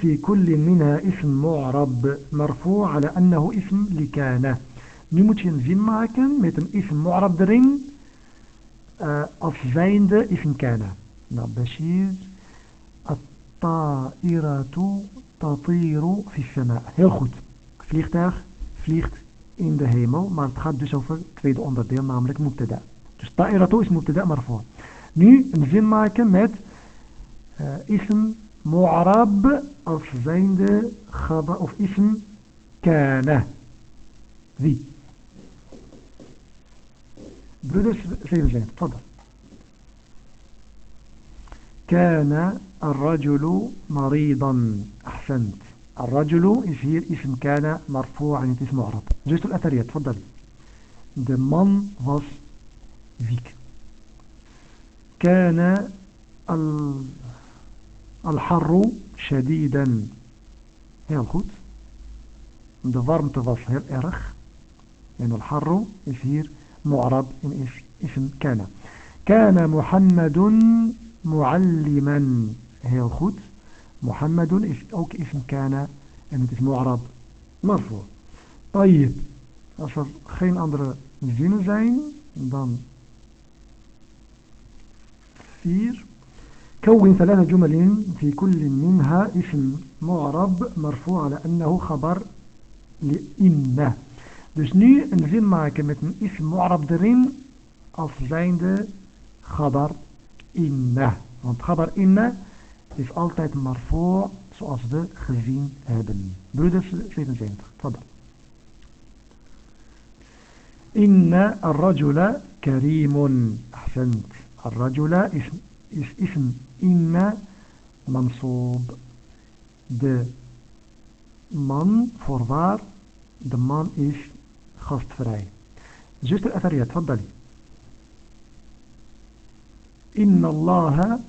في كل منها اسم معرب مرفوع على أنه اسم لكان Nu moet je een zin maken met een ism mu'rab erin eh, afzwijnde ifnkana. Nou, Bashir, at-ta'iratu tatiru fissama. Heel goed. Vliegtuig vliegt in de hemel, maar het gaat dus over het tweede onderdeel, namelijk mubtada. Dus ta'iratu is Mutedah, maar voor. Nu een zin maken met uh, ism mu'arab als zijnde gaba of ism kana. Wie? بلوديس سيد زين تفضل. كان الرجل مريضا. أحسنت. الرجل يصير اسم كان مرفوع عن اسم معرب جلست الأثرية. تفضل. The man was weak. كان الحر شديدا. هي الخط the warmth was erg يعني الحر يصير معرب is اسم كان. كان محمد معلما. heel goed محمد is اسم كان. en het is معرب مرفوع. طيب. als er geen andere zinnen zijn dan 4 كون ثلاث جمل في كل منها اسم معرب مرفوع على أنه خبر لإن. Dus nu een zin maken met een ism erin als zijnde Ghadar inna. Want Ghadar inna is altijd maar voor zoals we gezien hebben. Broeders 77, tada. Inna ar-rajula karimun. Ahsend. Ar-rajula is, is ism inna mansoob. De man, voorwaar, de man is gastvrij. Zuster Atharia, tfaddali. Inna Allah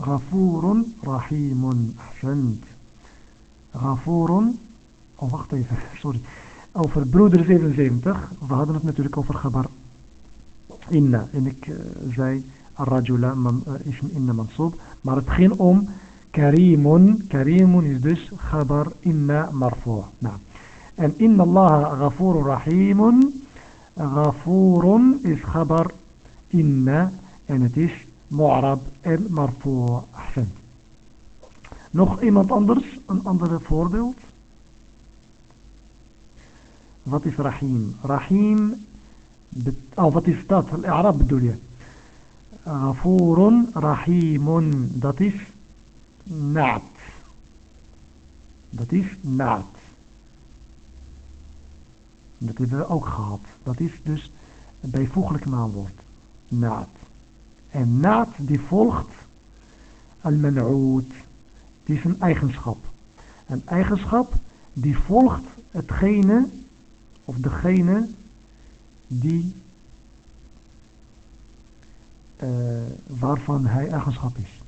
غفور رحيم أحسنت غفور oh wacht even sorry over broeder 77. We hadden het natuurlijk over gabar inna. En ik uh, zei arrajula man, uh, ism inna mansoob. Maar het ging om karimun. Karimun is dus gabar inna marfu'. Nou. أن إن الله غفور رحيم غفور إذ خبر. إن أنتش معرب المرفوع. أحسن. nog iemand anders een ander voorbeeld wat is رحيم. رحيم of wat is dat الإعراب bedoel je غفور رحيم dat is نعت. dat is نعت. Dat hebben we ook gehad. Dat is dus bijvoeglijk naamwoord. نعت. En naad die volgt al-man'oot. Die is een eigenschap. Een eigenschap die volgt hetgene of degene die uh, waarvan hij eigenschap is.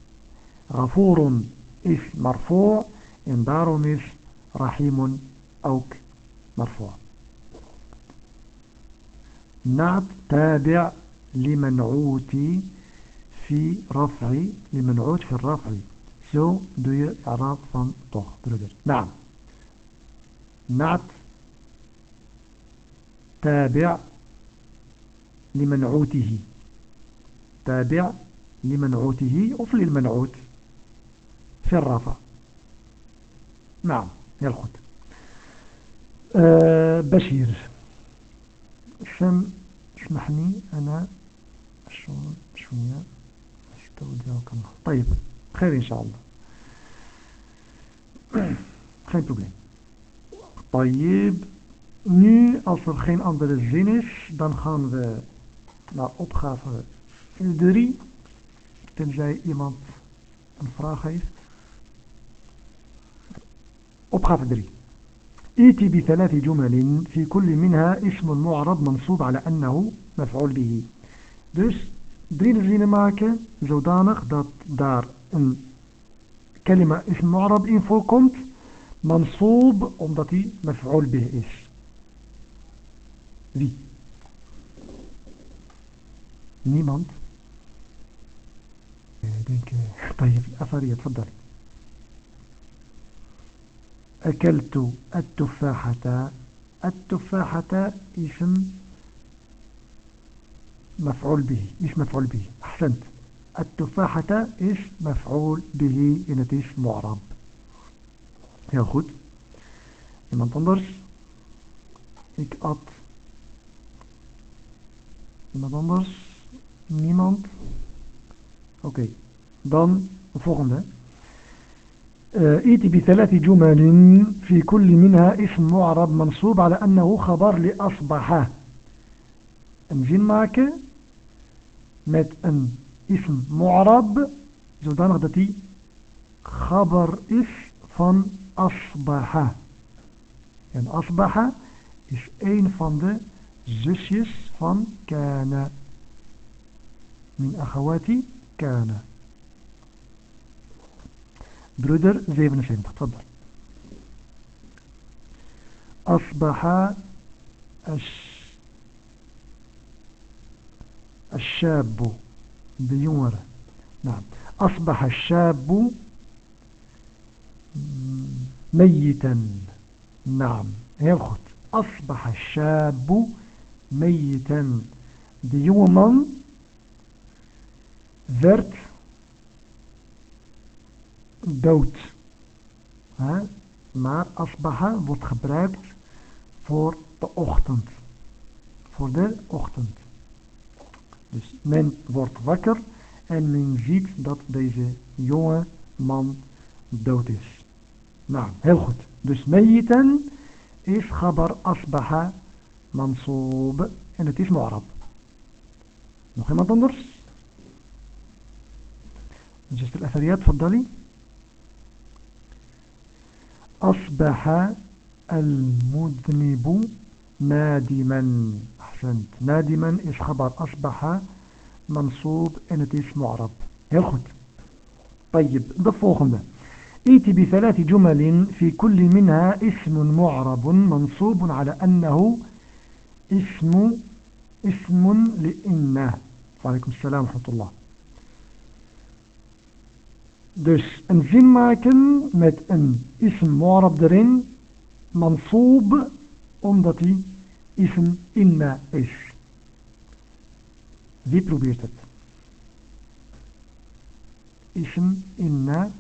Rafoorun is marfoor en daarom is rahimun ook marfoor. نعت تابع لمنعوت في رفع لمنعوت في الرفع doe je Arab van toch, broeder. Naam. Naat. تابع لمنعوته تابع لمنعوته of للمنعوت في الرفع نعم goed uh, بشير شم اسمحني أنا شوية استودعك الله طيب خير إن شاء الله geen probleem طيب nu als er geen andere zin is dan gaan we naar opgave 3 tenzij iemand een vraag heeft opgave 3 ايتي بثلاث جمل في كل منها اسم معرب منصوب على أنه مفعول به. دوس درين زين ماكن زودانخ دات دار ان كلمة اسم معرب ان فو فوكمت منصوب امضتي مفعول به إيش في نيمانت طيب الاثر يتفضل أكلت التفاحة. التفاحة اسم مفعول به. إيش مفعول به؟ أحسنت. التفاحة إيش مفعول به؟ إنتيش معرب. ياخد لما تنظرش. إك أط iemand anders. niemand. oké. dan de volgende آه، ايتي بثلاث جمل في كل منها اسم معرب منصوب على أنه خبر لأصبح. een zin maken؟ met een اسم معرب zodanig dat die خبر is van أصبح. يعني أصبح. is أين van de zusjes van Kana. Min Achawati Kana. Broeder 77, tfaddal. أصبح الشاب بجمرة نعم. أصبح الشاب ميتا. نعم. goed أصبح الشاب ميتا. jongeman werd dood. Maar asbaha wordt gebruikt voor de ochtend. Voor de ochtend. Dus men wordt wakker en men ziet dat deze jonge man dood is. Nou, heel goed. Dus meiten is khabar asbaha mansoob en het is mu'arab. Nog iemand anders? Dus de Athariyat van Dali. أصبح المذنب نادما. أحسنت. نادما is خبر؟ أصبح منصوب en het معرب. heel طيب de volgende ائت بثلاث جمل في كل منها اسم معرب منصوب على أنه اسم اسم لإنه. وعليكم السلام ورحمة الله. Dus een zin maken met een ism waarop erin, mansoob, omdat die ism inna is. Wie probeert het? Ism inna.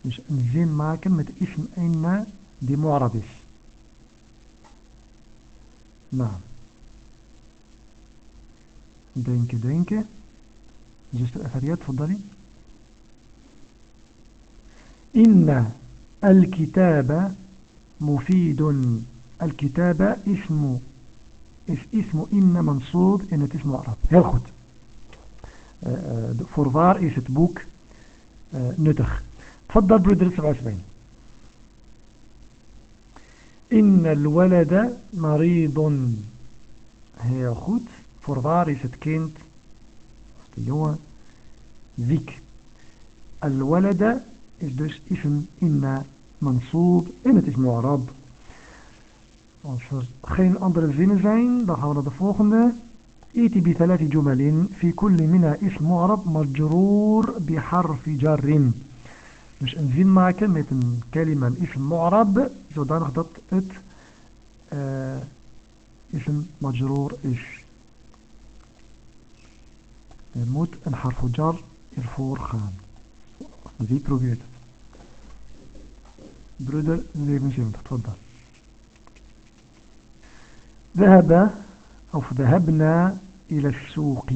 Dus een zin maken met ism inna die mu'rab is. Nou. Denken, denken. Zuster het voor Dali. إن الكتاب مفيد. الكتاب اسم اسم إن منصوب en اسم معرب heel goed? voorwaar is boek nuttig تفضل broeder 77 إن الولد مريض. heel goed. voorwaar is kind ذيك الولد is dus ism inna mansoob en het is mu'arab. Als er geen andere zinnen zijn, dan gaan we naar de volgende. إيتي بثلاث جمل في كل منها اسم معرب مجرور بحرف جر dus een zin maken met een kalima en ism mu'arab zodanig dat het uh, ism majroor is er moet een harf jar ervoor gaan wie probeert برودر زي تفضل ذهب أو ذهبنا إلى السوق.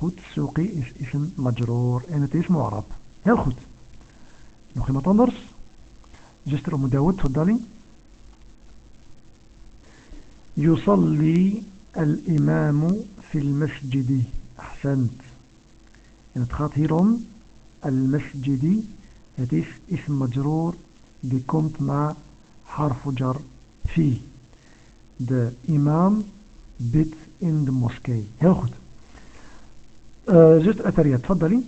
goed سوقي is اسم مجرور. en het معرب. heel goed nog iemand anders zuster تفضلي. يصلي الإمام في المسجد. أحسنت. en het المسجد. het اسم مجرور. Die komt na harfujar fi. De imam bidt in de moskee. Heel goed. Uh, zuster Atharia, تفضلي.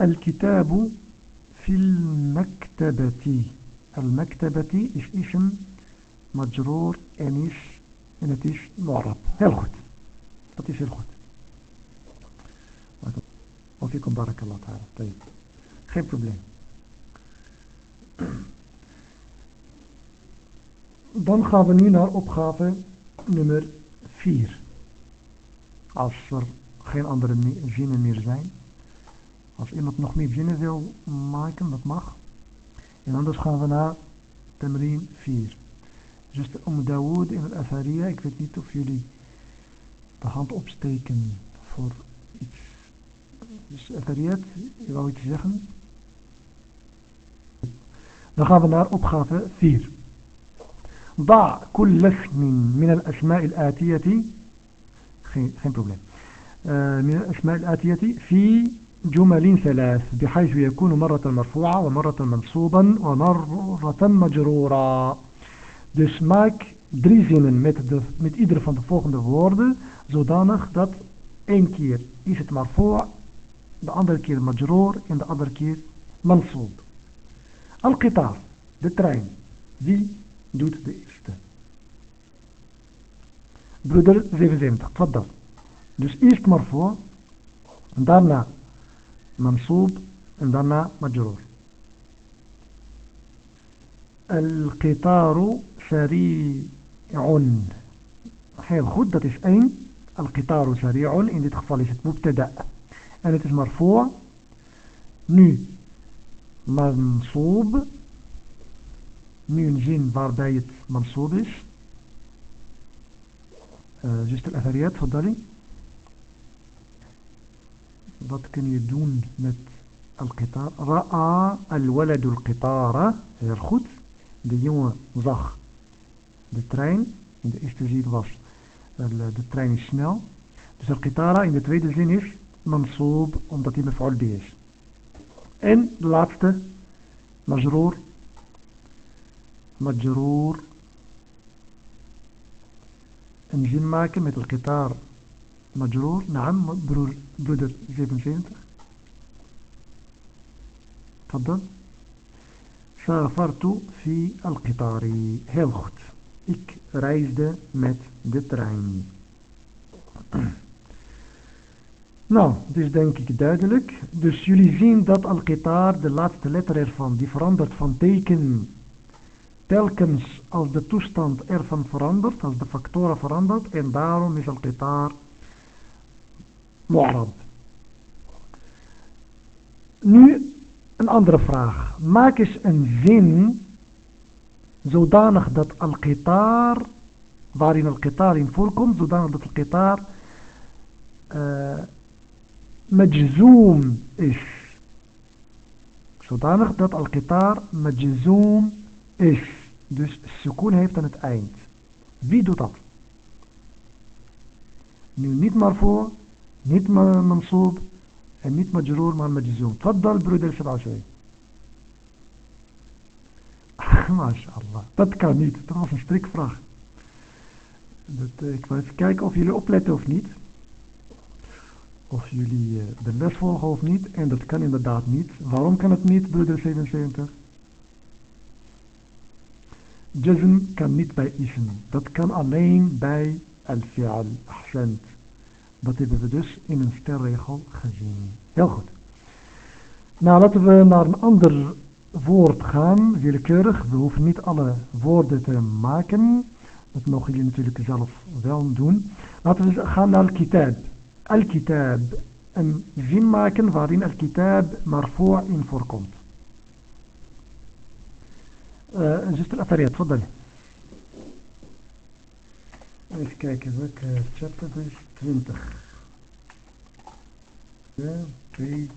الكتاب في المكتبة المكتبة is اسم مجرور is en het is معرب. Heel goed. Dat is heel goed. بارك الله تعالى. طيب. Geen probleem. Dan gaan we nu naar opgave nummer 4. Als er geen andere zinnen meer zijn. Als iemand nog meer zinnen wil maken, dat mag. En anders gaan we naar Temrien 4. Dus Om Dawood in het Afaria. Ik weet niet of jullie de hand opsteken voor iets. Dus Afariat, je wou iets zeggen? Dan gaan we naar opgave 4. ضع كل اسم من الأسماء الآتية geen, geen probleem من الأسماء الآتية في جمل ثلاث بحيث يكون مرة مرفوعة ومرة منصوبا ومرة مجرورا dus maak drie zinnen met, de, met iedere van de volgende woorden zodanig dat één keer is het marfu' de andere keer majroor en de andere keer mansoob القطار de trein wie doet de eerste زي 77 تفضل دوس eerst مرفوع دارنا منصوب دارنا مجرور القطار سريع حيل خد تسأين القطار سريع إن دي تخفى ليست مبتدأ na مرفوع, nu منصوب. ميم جيم waarbij het منصوب is. آه، zuster الأثرية تفضلي. wat kan je doen met القطار. رأى الولد القطار heel goed. de jongen zag de trein en إيش ايست جيد was دي ترين شنل دي القطار إن دي تويد زين منصوب ومضاتي مفعول به إن laatste مجرور مجرور. إن جن معاك مثل قطار مجرور. نعم مجرور جدر جيب نجيب تفضل. سافرت في القطار. هيل خوت اك رايزد مت دي تراين nou, is denk ik duidelijk. Dus jullie zien dat al-qitar, de laatste letter ervan, die verandert van teken telkens als de toestand ervan verandert, als de factoren verandert. En daarom is al-qitar mu'rab. Nu een andere vraag. Maak eens een zin zodanig dat al-qitar, waarin al-qitar in voorkomt, zodanig dat al-qitar uh, majzoom is. Zodanig dat al-qitar majzoom is. Dus sukoon heeft aan het eind. Wie doet dat? Nu niet maar voor, niet mansoob en niet majroor maar majzoom. Tfaddal broeder Shabashai. MashaAllah. Dat kan niet. Dat was een strikvraag. Dat, ik wil even kijken of jullie opletten of niet. Of jullie de les volgen of niet. En dat kan inderdaad niet. Waarom kan het niet, broeder 77? Jazm kan niet bij ism. Dat kan alleen bij al-fi'al. Ahsend. Dat hebben we dus in een sterregel gezien. Heel goed. Nou, laten we naar een ander woord gaan, willekeurig. We hoeven niet alle woorden te maken. Dat mogen jullie natuurlijk zelf wel doen. Laten we gaan naar al-kitab. الكتاب. أم جما كنفارين الكتاب مرفوع إن فور فوركم أه، جست الأثرية تفضل إيش كيك ذاك تشابتر بيش تنتخ بيج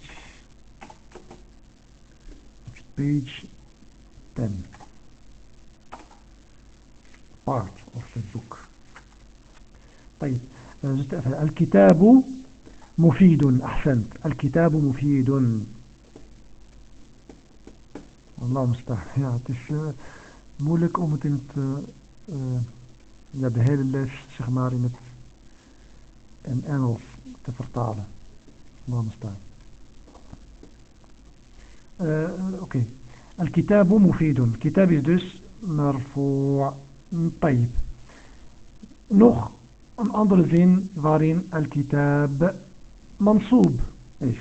بيج تن بارت اوف ذا بوك طيب. الكتاب مفيد أحسنت. الكتاب مفيد. الله مستحى يعني تش مولك أم تنت آه، يا بهيل الله شيخ ماري مت إن انوف تفرطع الله مستحى آه، أوكي. الكتاب مفيد. كتاب دوس مرفوع. طيب. نخ een andere zin waarin al-kitab mansoob is.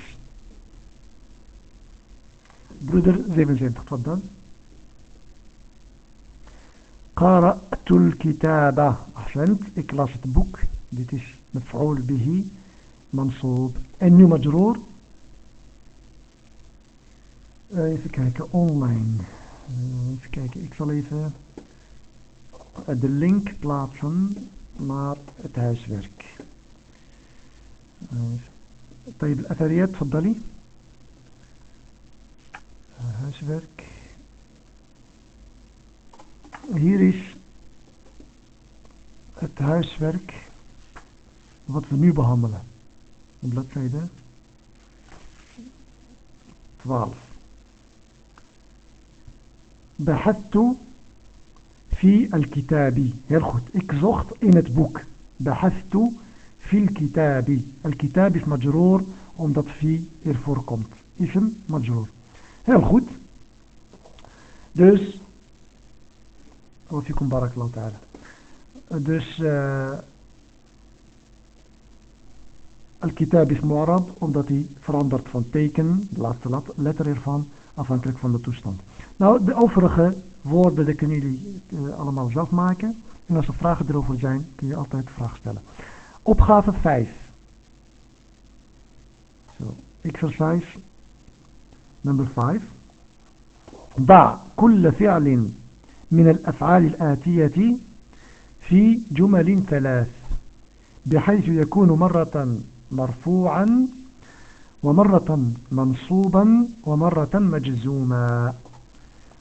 Broeder 77, wat dan? Qara'tul kitaba. Ahsend, ik las het boek. Dit is maf'ul bihi mansoob. En nu majroor. Eh, even kijken, online. Eh, even kijken, ik zal even eh, de link plaatsen naar het huiswerk. طيب الأثريات تفضلي huiswerk hier is het huiswerk wat we nu behandelen bladzijde 12 بحثت في الكتاب heel goed ik zocht in het boek بحثت في الكتاب الكتاب is majroor omdat في ervoor komt ism majroor heel goed dus وفيكم بارك الله تعالى dus uh, الكتاب is معرب omdat hij verandert van teken de laatste letter ervan afhankelijk van de toestand Nou, de overige woorden die kunnen jullie uh, allemaal zelf maken. En als er vragen erover zijn, kun je altijd vragen stellen. Opgave 5. So, exercise number 5. ضع كل فعل من الأفعال الآتية في جمل ثلاث بحيث يكون مرة مرفوعا ومرة منصوبا ومرة مجزوما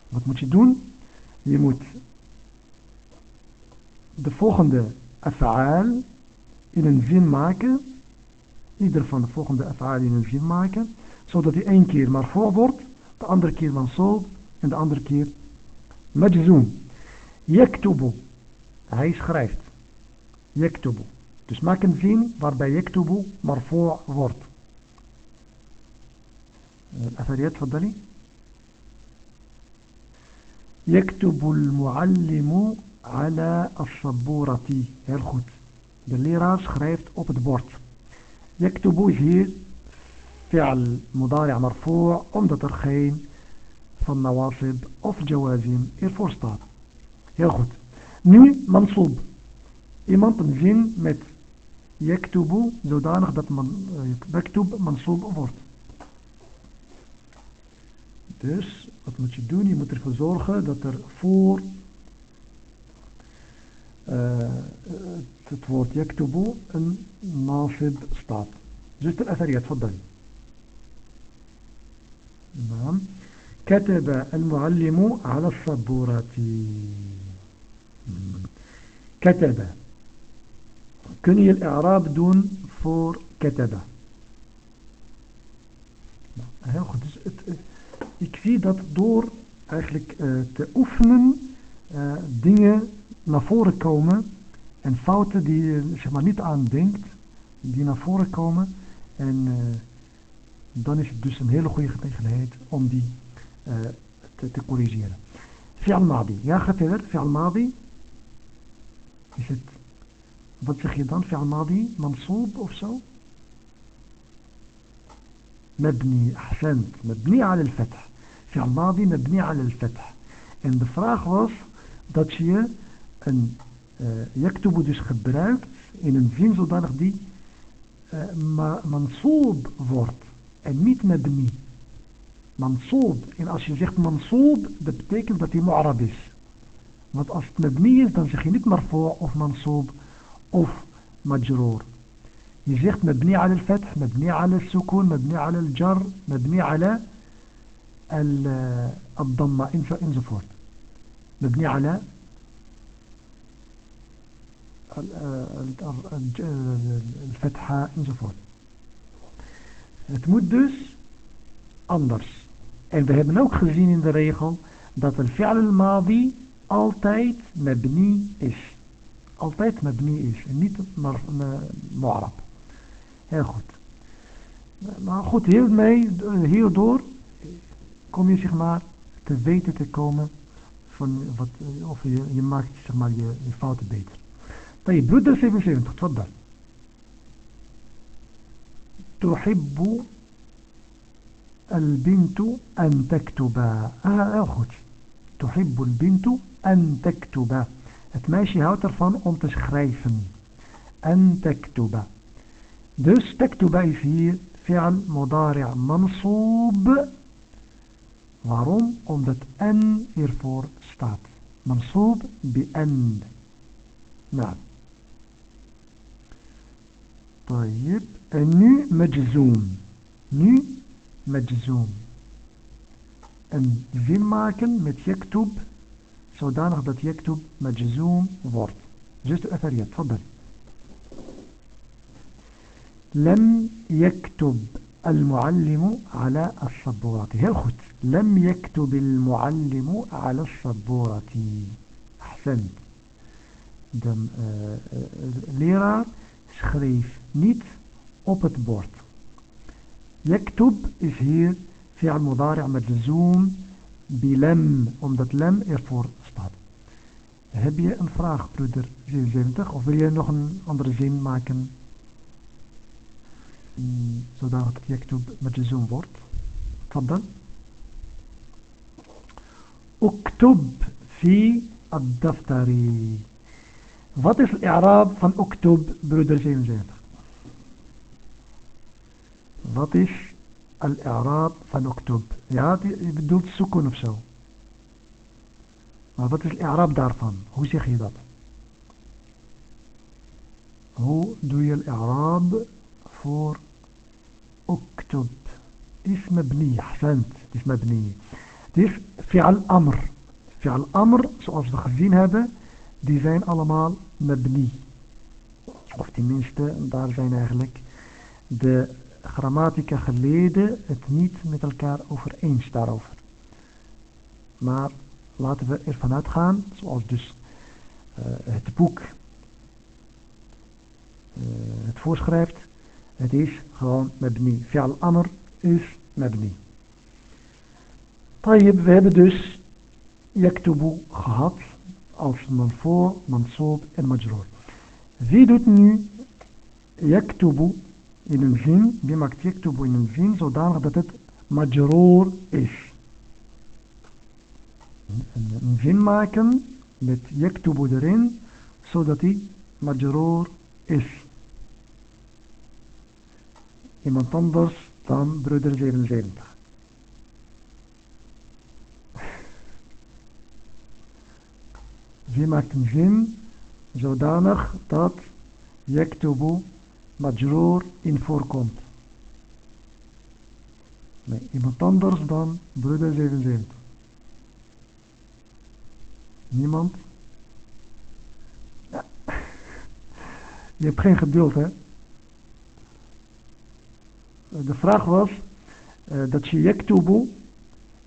Wat moet je doen? Je moet de volgende af'aal in een zin maken. Ieder van de volgende af'aal in een zin maken. Zodat die één keer maar voor wordt. De andere keer mansoob. En de andere keer majzoom. Yaktubu. Hij schrijft. Yaktubu. Dus maak een zin waarbij yaktubu marfu' wordt. الأثريات تفضلي يكتب المعلم على الصبورة هل خد الليراس خريفت أوبت بورت يكتب هير فعل مضارع مرفوع أمضة الخين فالنواصب أوف جوازم ervoor staan heel goed nu منصوب. iemand een zin met يكتب zodanig dat يكتب منصوب wordt dus wat moet je doen? Je moet ervoor zorgen dat er voor uh, het woord يكتب een ناصب staat. جزء الأثرية تفضل نعم كتب المعلم على السبورة كتب kun je الإعراب doen voor كتب heel goed dus het, ik zie dat door eigenlijk eh, te oefenen eh, dingen naar voren komen en fouten die je zeg maar, niet aan denkt, die naar voren komen. En eh, dan is het dus een hele goede gelegenheid om die te, te corrigeren. Fi'al Madi. Ja, gaat verder. Fi'al Madi. Is het, wat zeg je dan? Fi'al Madi? Mansoob of zo? Mabni. Ahsend. Mabni al-fath. في الماضي مبني على الفتح. ان دفراغ واس داتشي أن يكتب dus gebruik in een zin zodanig die آه، منصوب wordt en niet مبني. منصوب en je zegt منصوب dat die dat die معرب is want is het مبني dan zeg je niet مرفوع of منصوب of مجرور. je zegt مبني على الفتح مبني على السكون مبني على الجر مبني على الضمة انزفورت مبني على الفتحة enzovoort. Het moet dus anders. En we hebben ook gezien in de regel dat een fi'al al-madi altijd mabni is. Altijd mabni is en niet mu'arab. Heel goed. Maar goed, hiermee, hierdoor kom je zeg maar te weten te komen van wat, of je, je maakt zeg maar je, je fouten beter. طيب broeder 77 تفضل تحب البنت أن تكتب آه heel goed تحب البنت أن تكتب het meisje houdt ervan om te schrijven أن تكتب dus تكتب is hier فعل مضارع منصوب Waarom? Omdat en hiervoor staat. Mansoob bi en. Nou. طيب. En nu majzoom. Nu majzoom. Een zin maken met yaktub. Zodanig dat yaktub majzoom wordt. Just أثرية تفضل لم يكتب المعلم على الصبورة هي الخت لم يكتب المعلم على الصبورة أحسن. دم آه، آه، ليرا شخريف نيت أوبت بورت. يكتب إزهير فعل مضارع مجزوم بلم omdat لم ervoor staat heb je een vraag broeder 77 of wil je nog een andere zin zodat يكتب مجزوم wordt تفضل اكتب في الدفتر wat is الاعراب فان اكتب broeder جيم جيم فاتس الاعراب فان اكتب يعني بدون السكون بشو فاتس الاعراب دار فان هو شيخ يضاب هو دوي الاعراب فور اكتب is مبني أحسنت is مبني Het is fi'al amr. Fi'al amr, zoals we gezien hebben, die zijn allemaal mabni. Of tenminste, daar zijn eigenlijk de grammatica geleden het niet met elkaar over eens daarover. Maar laten we ervan uitgaan, zoals dus uh, het boek uh, het voorschrijft, het is gewoon mebni. Fi'al amr is mebni. Tayyib, we hebben dus yaktubu gehad als manfoor, mansoob en majroor. Wie doet nu yaktubu in een zin? Wie maakt yaktubu in een zin zodanig dat het majroor is? Een zin maken met yaktubu erin, zodat hij majroor is. Iemand anders dan broeder 77. Wie maakt een zin zodanig dat yaktubu majroor in voorkomt. Nee, iemand anders dan broeder 77. Niemand? Ja. Je hebt geen geduld, hè? De vraag was uh, dat je yaktubu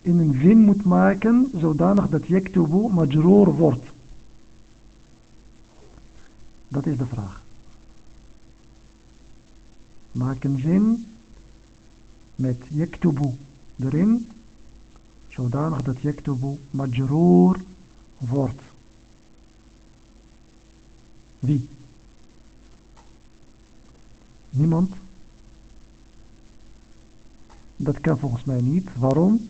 in een zin moet maken zodanig dat yaktubu majroor wordt. Dat is de vraag. Maak een zin met yaktubu erin, zodanig dat yaktubu majroor wordt. Wie? Niemand? Dat kan volgens mij niet. Waarom?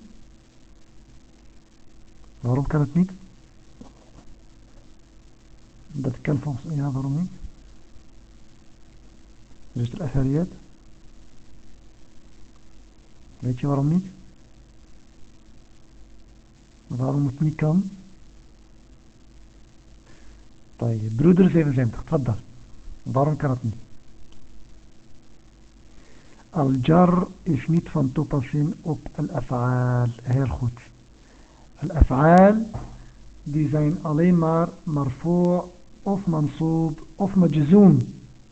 Waarom kan het niet? Dat kan volgens mij, ja, waarom niet? Dus de Athariyat. Weet je waarom niet? Waarom het niet kan? Broeder 77, wat dan? Waarom kan het niet? Al-jar is niet van toepassing op al-af'aal. Heel goed. Al-af'aal, die zijn alleen maar marfu' of mansoob of majzoom.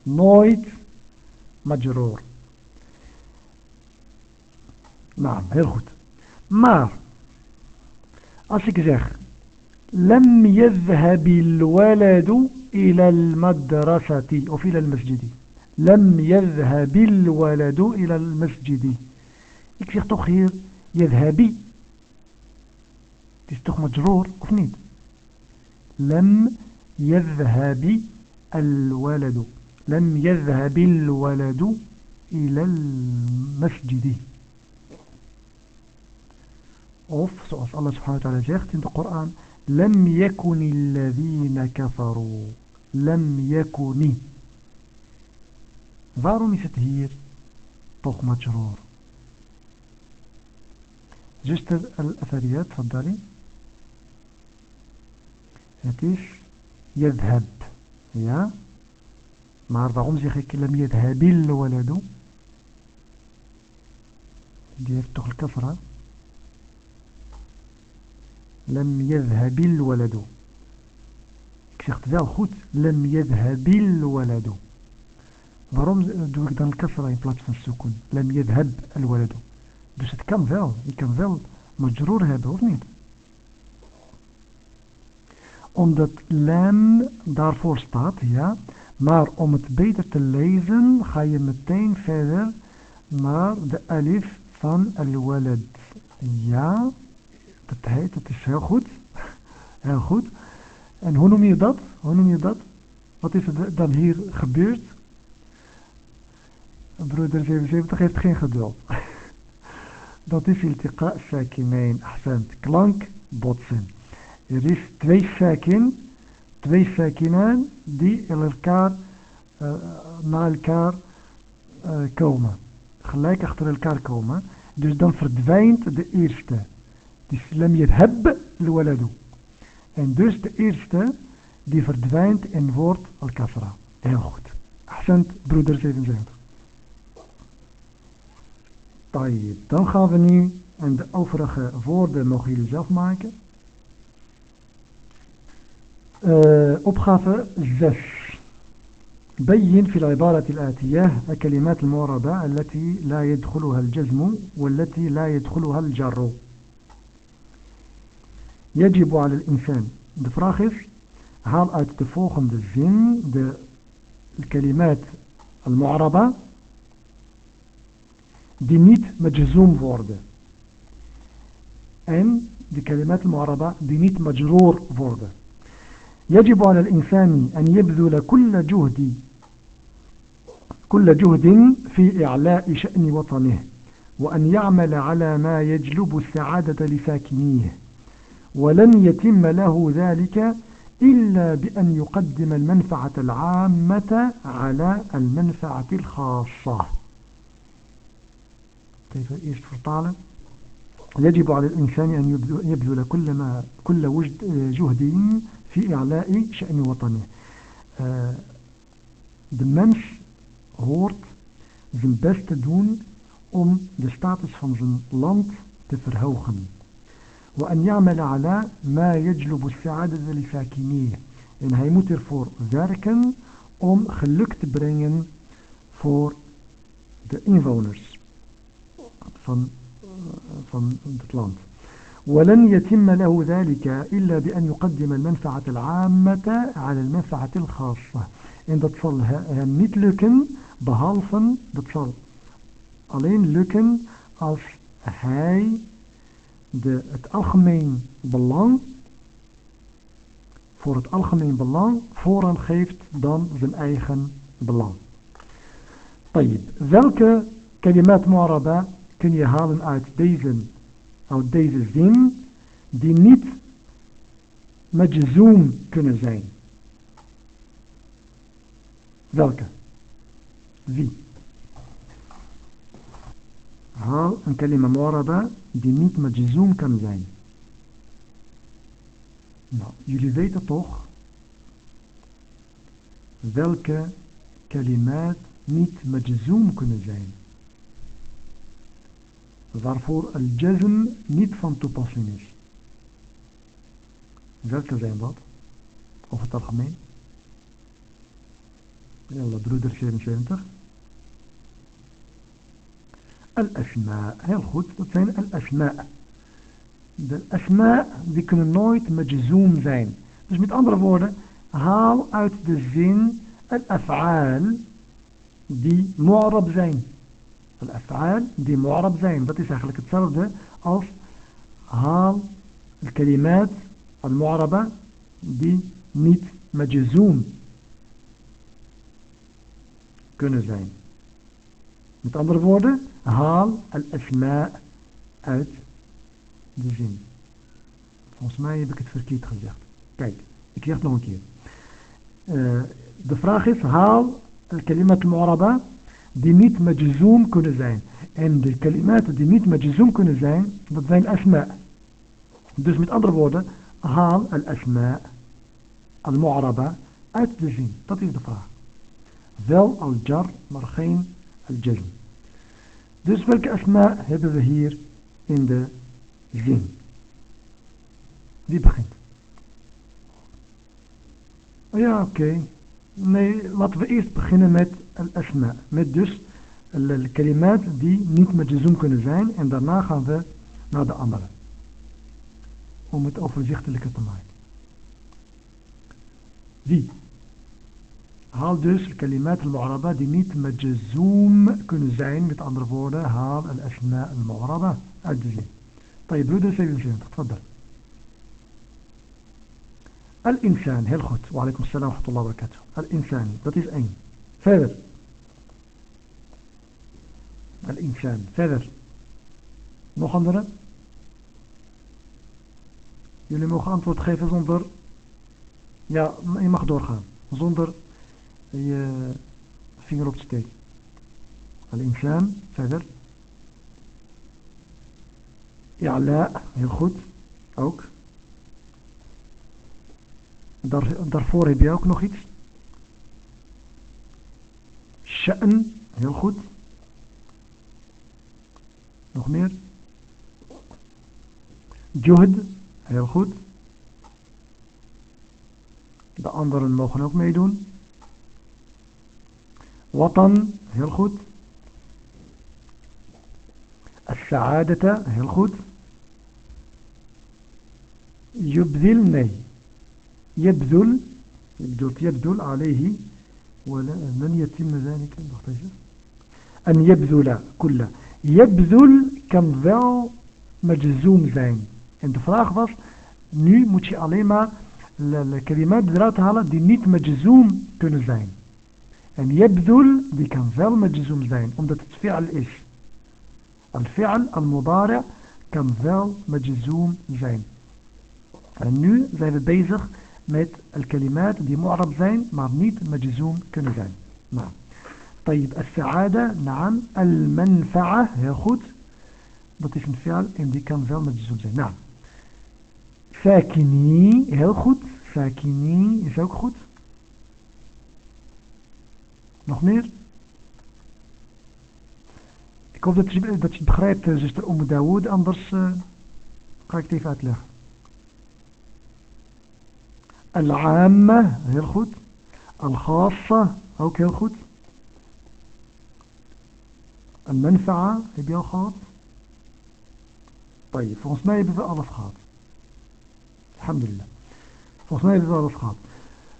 Nooit majroor. Nou, heel goed. Maar, als ik zeg, لم يذهب الولد إلى المدرسة أو إلى المسجد لم يذهب الولد إلى المسجد. ik hier يذهبي toch majroor of لم يذهب الولد لم يذهب الولد إلى المسجد. Of zoals Allah subhanahu wa ta'ala zegt Koran, لم يكن الذين كفروا لم يكن. Waarom is het hier toch majroor? Zuster al-Athariyat, تفضلي. Het is يذهب. Ja? Maar waarom zeg ik لم يذهب الولد? Die heeft toch al-kafra? لم يذهب الولد ik zeg het wel goed لم يذهب الولد Waarom eh, doe ik dan kafra in plaats van sukun? Lam heb al waladu. Dus het kan wel. je kan wel majroer hebben, of niet? Omdat lam daarvoor staat, ja. Maar om het beter te lezen, ga je meteen verder naar de alif van al-walad. Ja, dat heet, dat is heel goed. Heel goed. En hoe noem je dat? Hoe noem je dat? Wat is er dan hier gebeurd? Broeder 77 heeft geen geduld. Dat is iltiqa sakinain. Ahsend. Klank botsen. Er is twee sakin, twee sakinaan die elkaar, uh, naar elkaar uh, komen. Gelijk achter elkaar komen. Dus dan verdwijnt de eerste. Dus lam yadhab al-waladu. En dus de eerste die verdwijnt in woord al-kafra. Heel goed. Ahsend, broeder 77. طيب dan gaan we nu en de overige woorden mogen jullie zelf maken. بين في العبارة الآتية الكلمات المعربة التي لا يدخلها الجزم والتي لا يدخلها الجر يجب على الإنسان de vraag is haal uit de الكلمات المعربة die niet majzoom worden en de kalimat al-mu'araba die niet majroor worden. يجب على الإنسان أن يبذل كل جهد كل جهد في إعلاء شأن وطنه وأن يعمل على ما يجلب السعادة لساكنيه. ولن يتم له ذلك إلا بأن يقدم المنفعة العامة على المنفعة الخاصة. كيف إيش فرطالة يجب على الإنسان أن يبذل كل ما كل وجد جهد في إعلاء شأن وطنه de mens hoort zijn best te doen om de status van zijn land te verhogen. وأن يعمل على ما يجلب السعادة لساكنيه en hij moet ervoor werken om geluk te brengen voor de inwoners van, van het land ولن يتم له ذلك إلا بأن يقدم المنفعة العامة على المنفعة الخاصة en dat zal hem niet lukken behalve dat zal alleen lukken als hij de, het algemeen belang voor het algemeen belang voorrang geeft dan zijn eigen belang. طيب. Welke kalimat mu'araba kun je halen uit deze, uit deze zin die niet majzoom kunnen zijn? Welke? Wie? Haal een kalima mu'araba die niet majzoom kan zijn. Nou, jullie weten toch welke kalimaat niet majzoom kunnen zijn. Waarvoor al-jazm niet van toepassing is. Welke zijn dat? Of het algemeen? Ja, broeder 77. Al-asma. Heel goed, dat zijn al-asma. De asma die kunnen nooit majzoom zijn. Dus met andere woorden, haal uit de zin al-af'aal die mu'arab zijn. الأفعال دي معرب زين. بطي ساخلك تسرد أف هال الكلمات المعربة دي نيت مجزوم. كن زين. مت أمر فورد هال الأسماء أت دزين فوص ما يبكت فركيت خزيخت كيك اكيخت لونكير أه. دفراخس هال الكلمة المعربة die niet majzoom kunnen zijn. En de kalimaten die niet majzoom kunnen zijn, dat zijn asma. Dus met andere woorden, haal al-asma al-mu'araba uit de zin. Dat is de vraag. Wel al-jar, maar geen al-jazm. Dus welke asma hebben we hier in de zin? Wie begint? Ja, oké. Nee, laten we eerst beginnen met الأسماء. مدس الكلمات دي نيت مجزوم كنا زين ان دارنا خان نادا أمر ومت أوفر زيخت لك تماك زي هال دوس الكلمات المعربة دي نيت مجزوم كنا زين مت أمر فورا هال الأسماء المعربة أجزي طيب لو دوس سيبين سيبين تفضل الإنسان هل خط وعليكم السلام ورحمة الله وبركاته الإنسان that is ain فاذر Al-insan, verder. Nog andere? Jullie mogen antwoord geven zonder... Ja, je mag doorgaan. Zonder je vinger op te steken. Al-insan, verder. La, heel goed. Ook. Daar, daarvoor heb je ook nog iets. Sha'n, heel goed. Nog meer. Juhd, heel goed. De anderen mogen ook meedoen. Watan, heel goed. As-sa'adata, heel goed. Yubdil, nee. Yabdul, bedoelt yabdul alayhi. ولن يتم ذلك أن يبذل كله Jebzul kan wel met zoom zijn. En de vraag was, nu moet je alleen maar de kalimaat eruit halen die niet met zoom kunnen zijn. En jebzul, die kan wel met zoom zijn, omdat het fi'al is. Al-fi'al, al-mudari' kan wel met zoom zijn. En nu zijn we bezig met al-kalimaat die mu'arab zijn, maar niet met zoom kunnen zijn. Nou. طيب السعادة نعم المنفعة heel goed dat is een fi'al en die kan wel majzoom zijn. Nou. Sakini, heel goed. Sakini is ook goed. Nog meer? Ik hoop dat je, dat je het begrijpt, eh, zuster Omme Dawood, anders uh, ga ik het even uitleggen. Al-Amma, heel goed. Al-Khassa, ook heel goed. Al-Manfa'a, heb je al gehad? Volgens mij hebben we alles gehad. Alhamdulillah. Volgens mij hebben we alles gehad.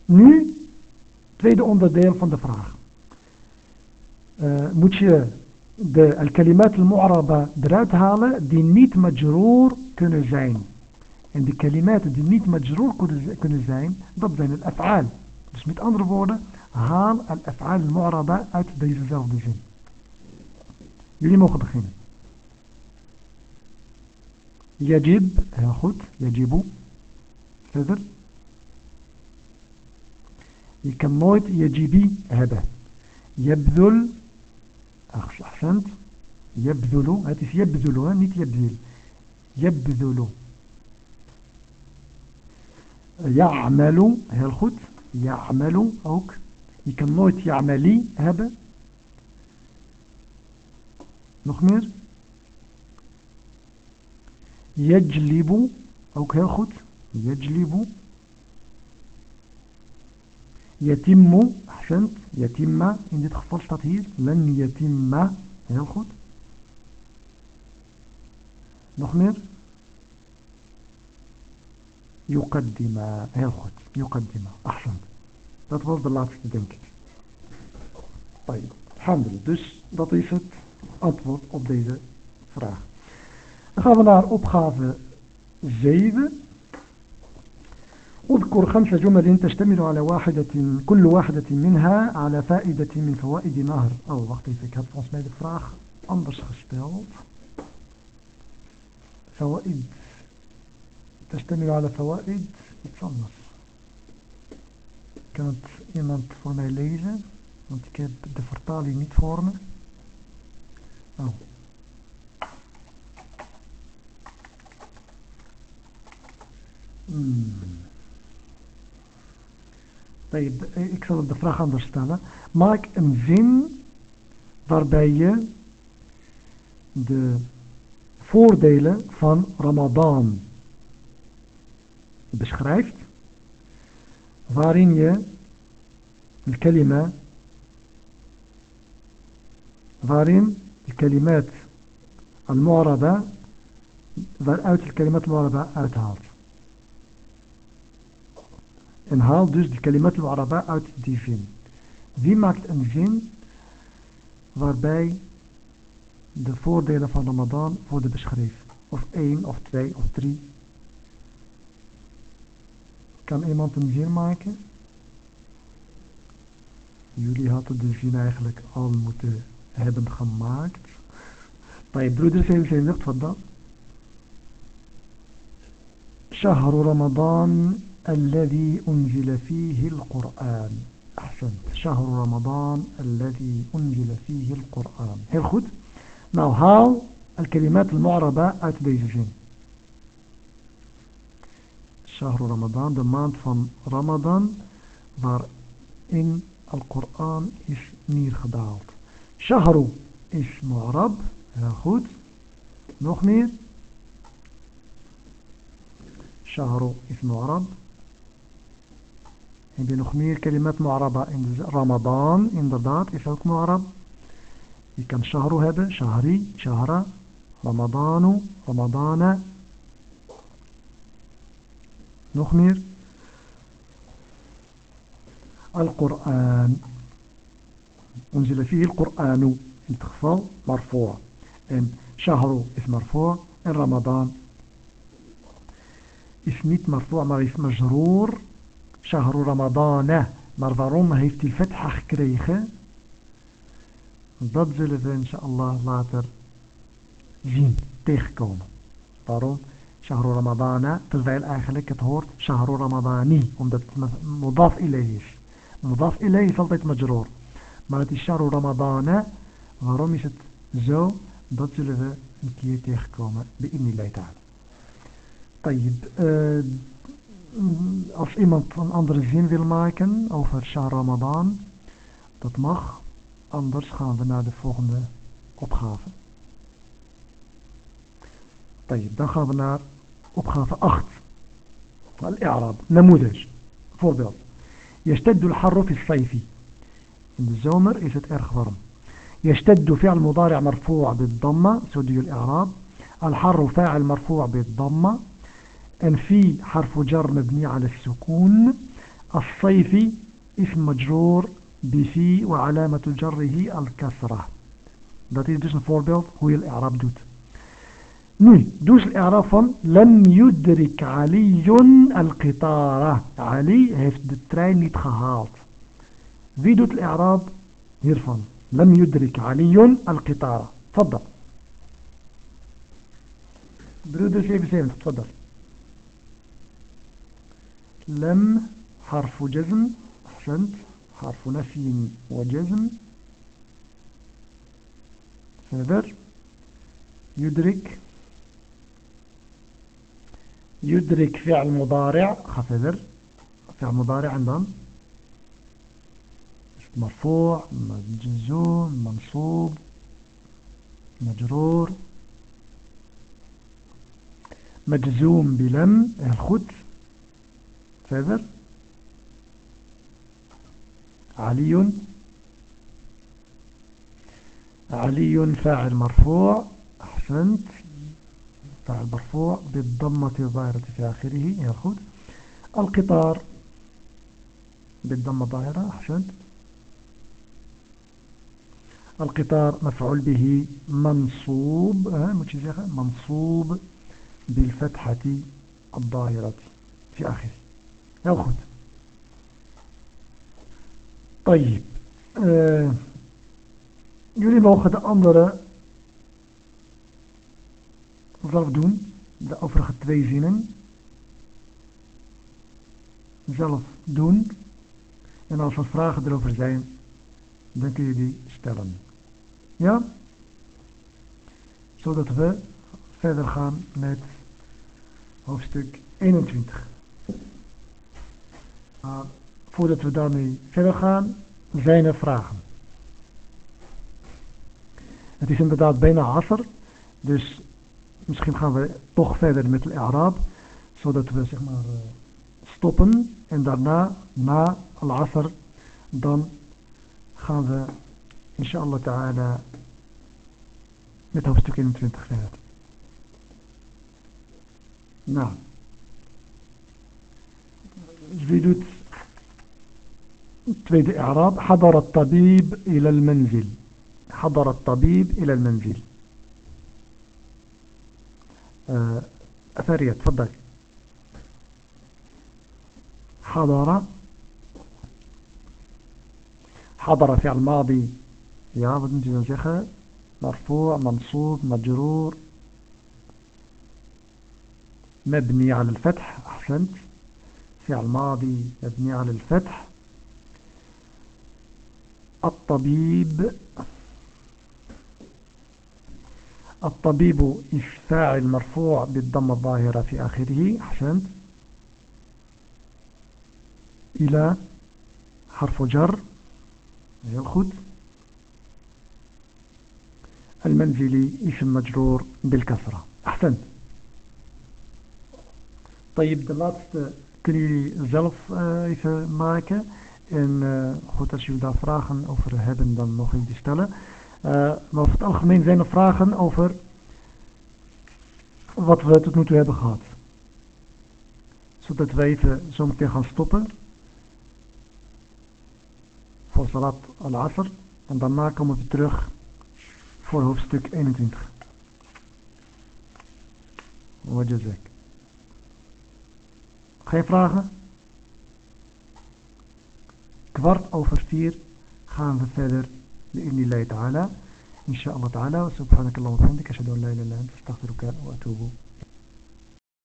Nu, tweede onderdeel van de vraag. Uh, moet je de al-kalimat al-mu'araba eruit halen die niet majroor kunnen zijn. En die kalimaten die niet majroor kunnen zijn, dat zijn het af'aal. Dus met andere woorden, haal al-af'aal al-mu'araba uit dezezelfde zin. للمخبخين يجب ياخذ يجب صدر يكموت يجبي هذا. يبذل أحسنت. يبذل هاتف يبذل نيت يبذل. يبذل. يعمل هالخط يعمل أوك. يكموت يعملي هذا. Nog meer? Yajlibu, ook heel goed. يجلب يتم أحسنت يتم in dit geval staat hier لن يتم heel goed nog meer يقدم heel goed يقدم أحسنت dat was de laatste denk ik طيب alhamdulillah dus dat is het antwoord op deze vraag dan gaan we naar opgave 7 اذكر خمس جمل تشتمل على واحدة كل واحدة منها على فائدة من فوائد نهر Oh, wacht even, ik heb volgens mij de vraag anders gesteld. فوائد تشتمل على فوائد iets anders. Kan het iemand voor mij lezen? Want ik heb de vertaling niet voor me. Oh. Hmm. ik zal de vraag anders stellen. Maak een zin waarbij je de voordelen van Ramadan beschrijft. Waarin je de kalima waarin de kalimat al-mu'araba waaruit de kalimat al-mu'araba uithaalt. En haal dus de kalimat al-araba uit die zin. Wie maakt een zin waarbij de voordelen van Ramadan worden beschreven? Of één, of twee, of drie. Kan iemand een zin maken? Jullie hadden de zin eigenlijk al moeten هذا gemaakt. طيب broeder 75, تفضل. شهر رمضان الذي أنزل فيه القرآن. أحسنت. شهر رمضان الذي أنزل فيه القرآن. هل خد؟ Now how الكلمات المعربة at deze شهر رمضان the month of رمضان waarin القرآن is neergedaald. شهر اسم عرب ناخد نوخ مير شهر اسم عرب عندي نخمير كلمات معربة عند رمضان عند ضاد إفاق معرب. كان شهر هذا شهري شهر رمضان رمضان. نخمير القرآن. أنزل فيه القرآن تخفض مرفوع. إن شهر اسم مرفوع إن رمضان. إسم مرفوع مر اسم مجرور. شهر رمضان مرفوع ما هيفت الفتحة كريخة ضد زلفة إن شاء الله لاتر زين تيخكم فارو شهر رمضان تلفعي الآخر لك تهور شهر رمضاني. ومدت مضاف إليه. مضاف إليه فلطيت مجرور. Maar het is Shahru Ramadana. Waarom is het zo? Dat zullen we een keer tegenkomen. Bi'idnillah ta'ala. طيب als iemand een andere zin wil maken over Shah Ramadan, dat mag. Anders gaan we naar de volgende opgave. طيب, dan gaan we naar opgave 8. Al-I'rab, namoedaj. Voorbeeld. يشتد الحر في الصيف. Zomer is het erg. يشتد فعل مضارع مرفوع بالضمة. Je الإعراب. الحر فاعل مرفوع بالضمة. En في حرف جر مبني على السكون الصيف اسم مجرور بفي وعلامة جره الكسرة dat is dus een voorbeeld الإعراب doet nu dus الإعراب van لم يدرك علي القطارة علي heeft de trein niet gehaald doet الإعراب hiervan لم يدرك علي القطارة تفضل. برودر 77 تفضل. لم حرف جزم. أحسنت. حرف نفي وجزم. فذر. يدرك. يدرك فعل مضارع. خفذر. فعل مضارع عندهم. مرفوع مجزوم منصوب مجرور. مجزوم بلم الخد Verder. علي. علي فاعل مرفوع. أحسنت. فاعل مرفوع. بالضمة الظاهرة في آخره يا القطار. بالضمة الظاهرة أحسنت. القطار مفعول به منصوب منصوب بالفتحة الظاهرة في آخره Heel goed. طيب. Uh, jullie mogen de andere zelf doen. De overige twee zinnen. Zelf doen. En als er vragen erover zijn, dan kun je die stellen. Ja? Zodat we verder gaan met hoofdstuk 21. Maar voordat we daarmee verder gaan, zijn er vragen. Het is inderdaad bijna asr, dus misschien gaan we toch verder met de Arab, zodat we zeg maar eh, stoppen en daarna, na al-asr, dan gaan we inshallah ta'ala met hoofdstuk 21 verder. Nou. wie doet tweede إعراب. حضر الطبيب إلى المنزل. حضر الطبيب إلى المنزل. أثرية تفضل. حضر. حضر فعل ماضي يا je dan zeggen مرفوع منصوب مجرور. مبني على الفتح أحسنت. فعل ماضي مبني على الفتح. الطبيب الطبيب فاعل مرفوع بالضم الظاهرة في آخره أحسنت. إلى حرف جر. heel المنزلي اسم مجرور بالكسرة أحسنت طيب de laatste kunnen jullie zelf uh, even maken. En uh, goed, als jullie daar vragen over hebben, dan mogen jullie die stellen. Uh, maar over het algemeen zijn er vragen over wat we tot nu toe hebben gehad. Zodat we even zo meteen gaan stoppen. Voor Salat al-Asr. En daarna komen we terug voor hoofdstuk 21. Wat je zegt. Geen vragen? Kwart over vier gaan we verder bi'idnillahi ta'ala. Inshallah ta'ala. Subhanakallah wa bihamdika. Ashhadu an la ilaha illa anta astaghfiruka wa atubu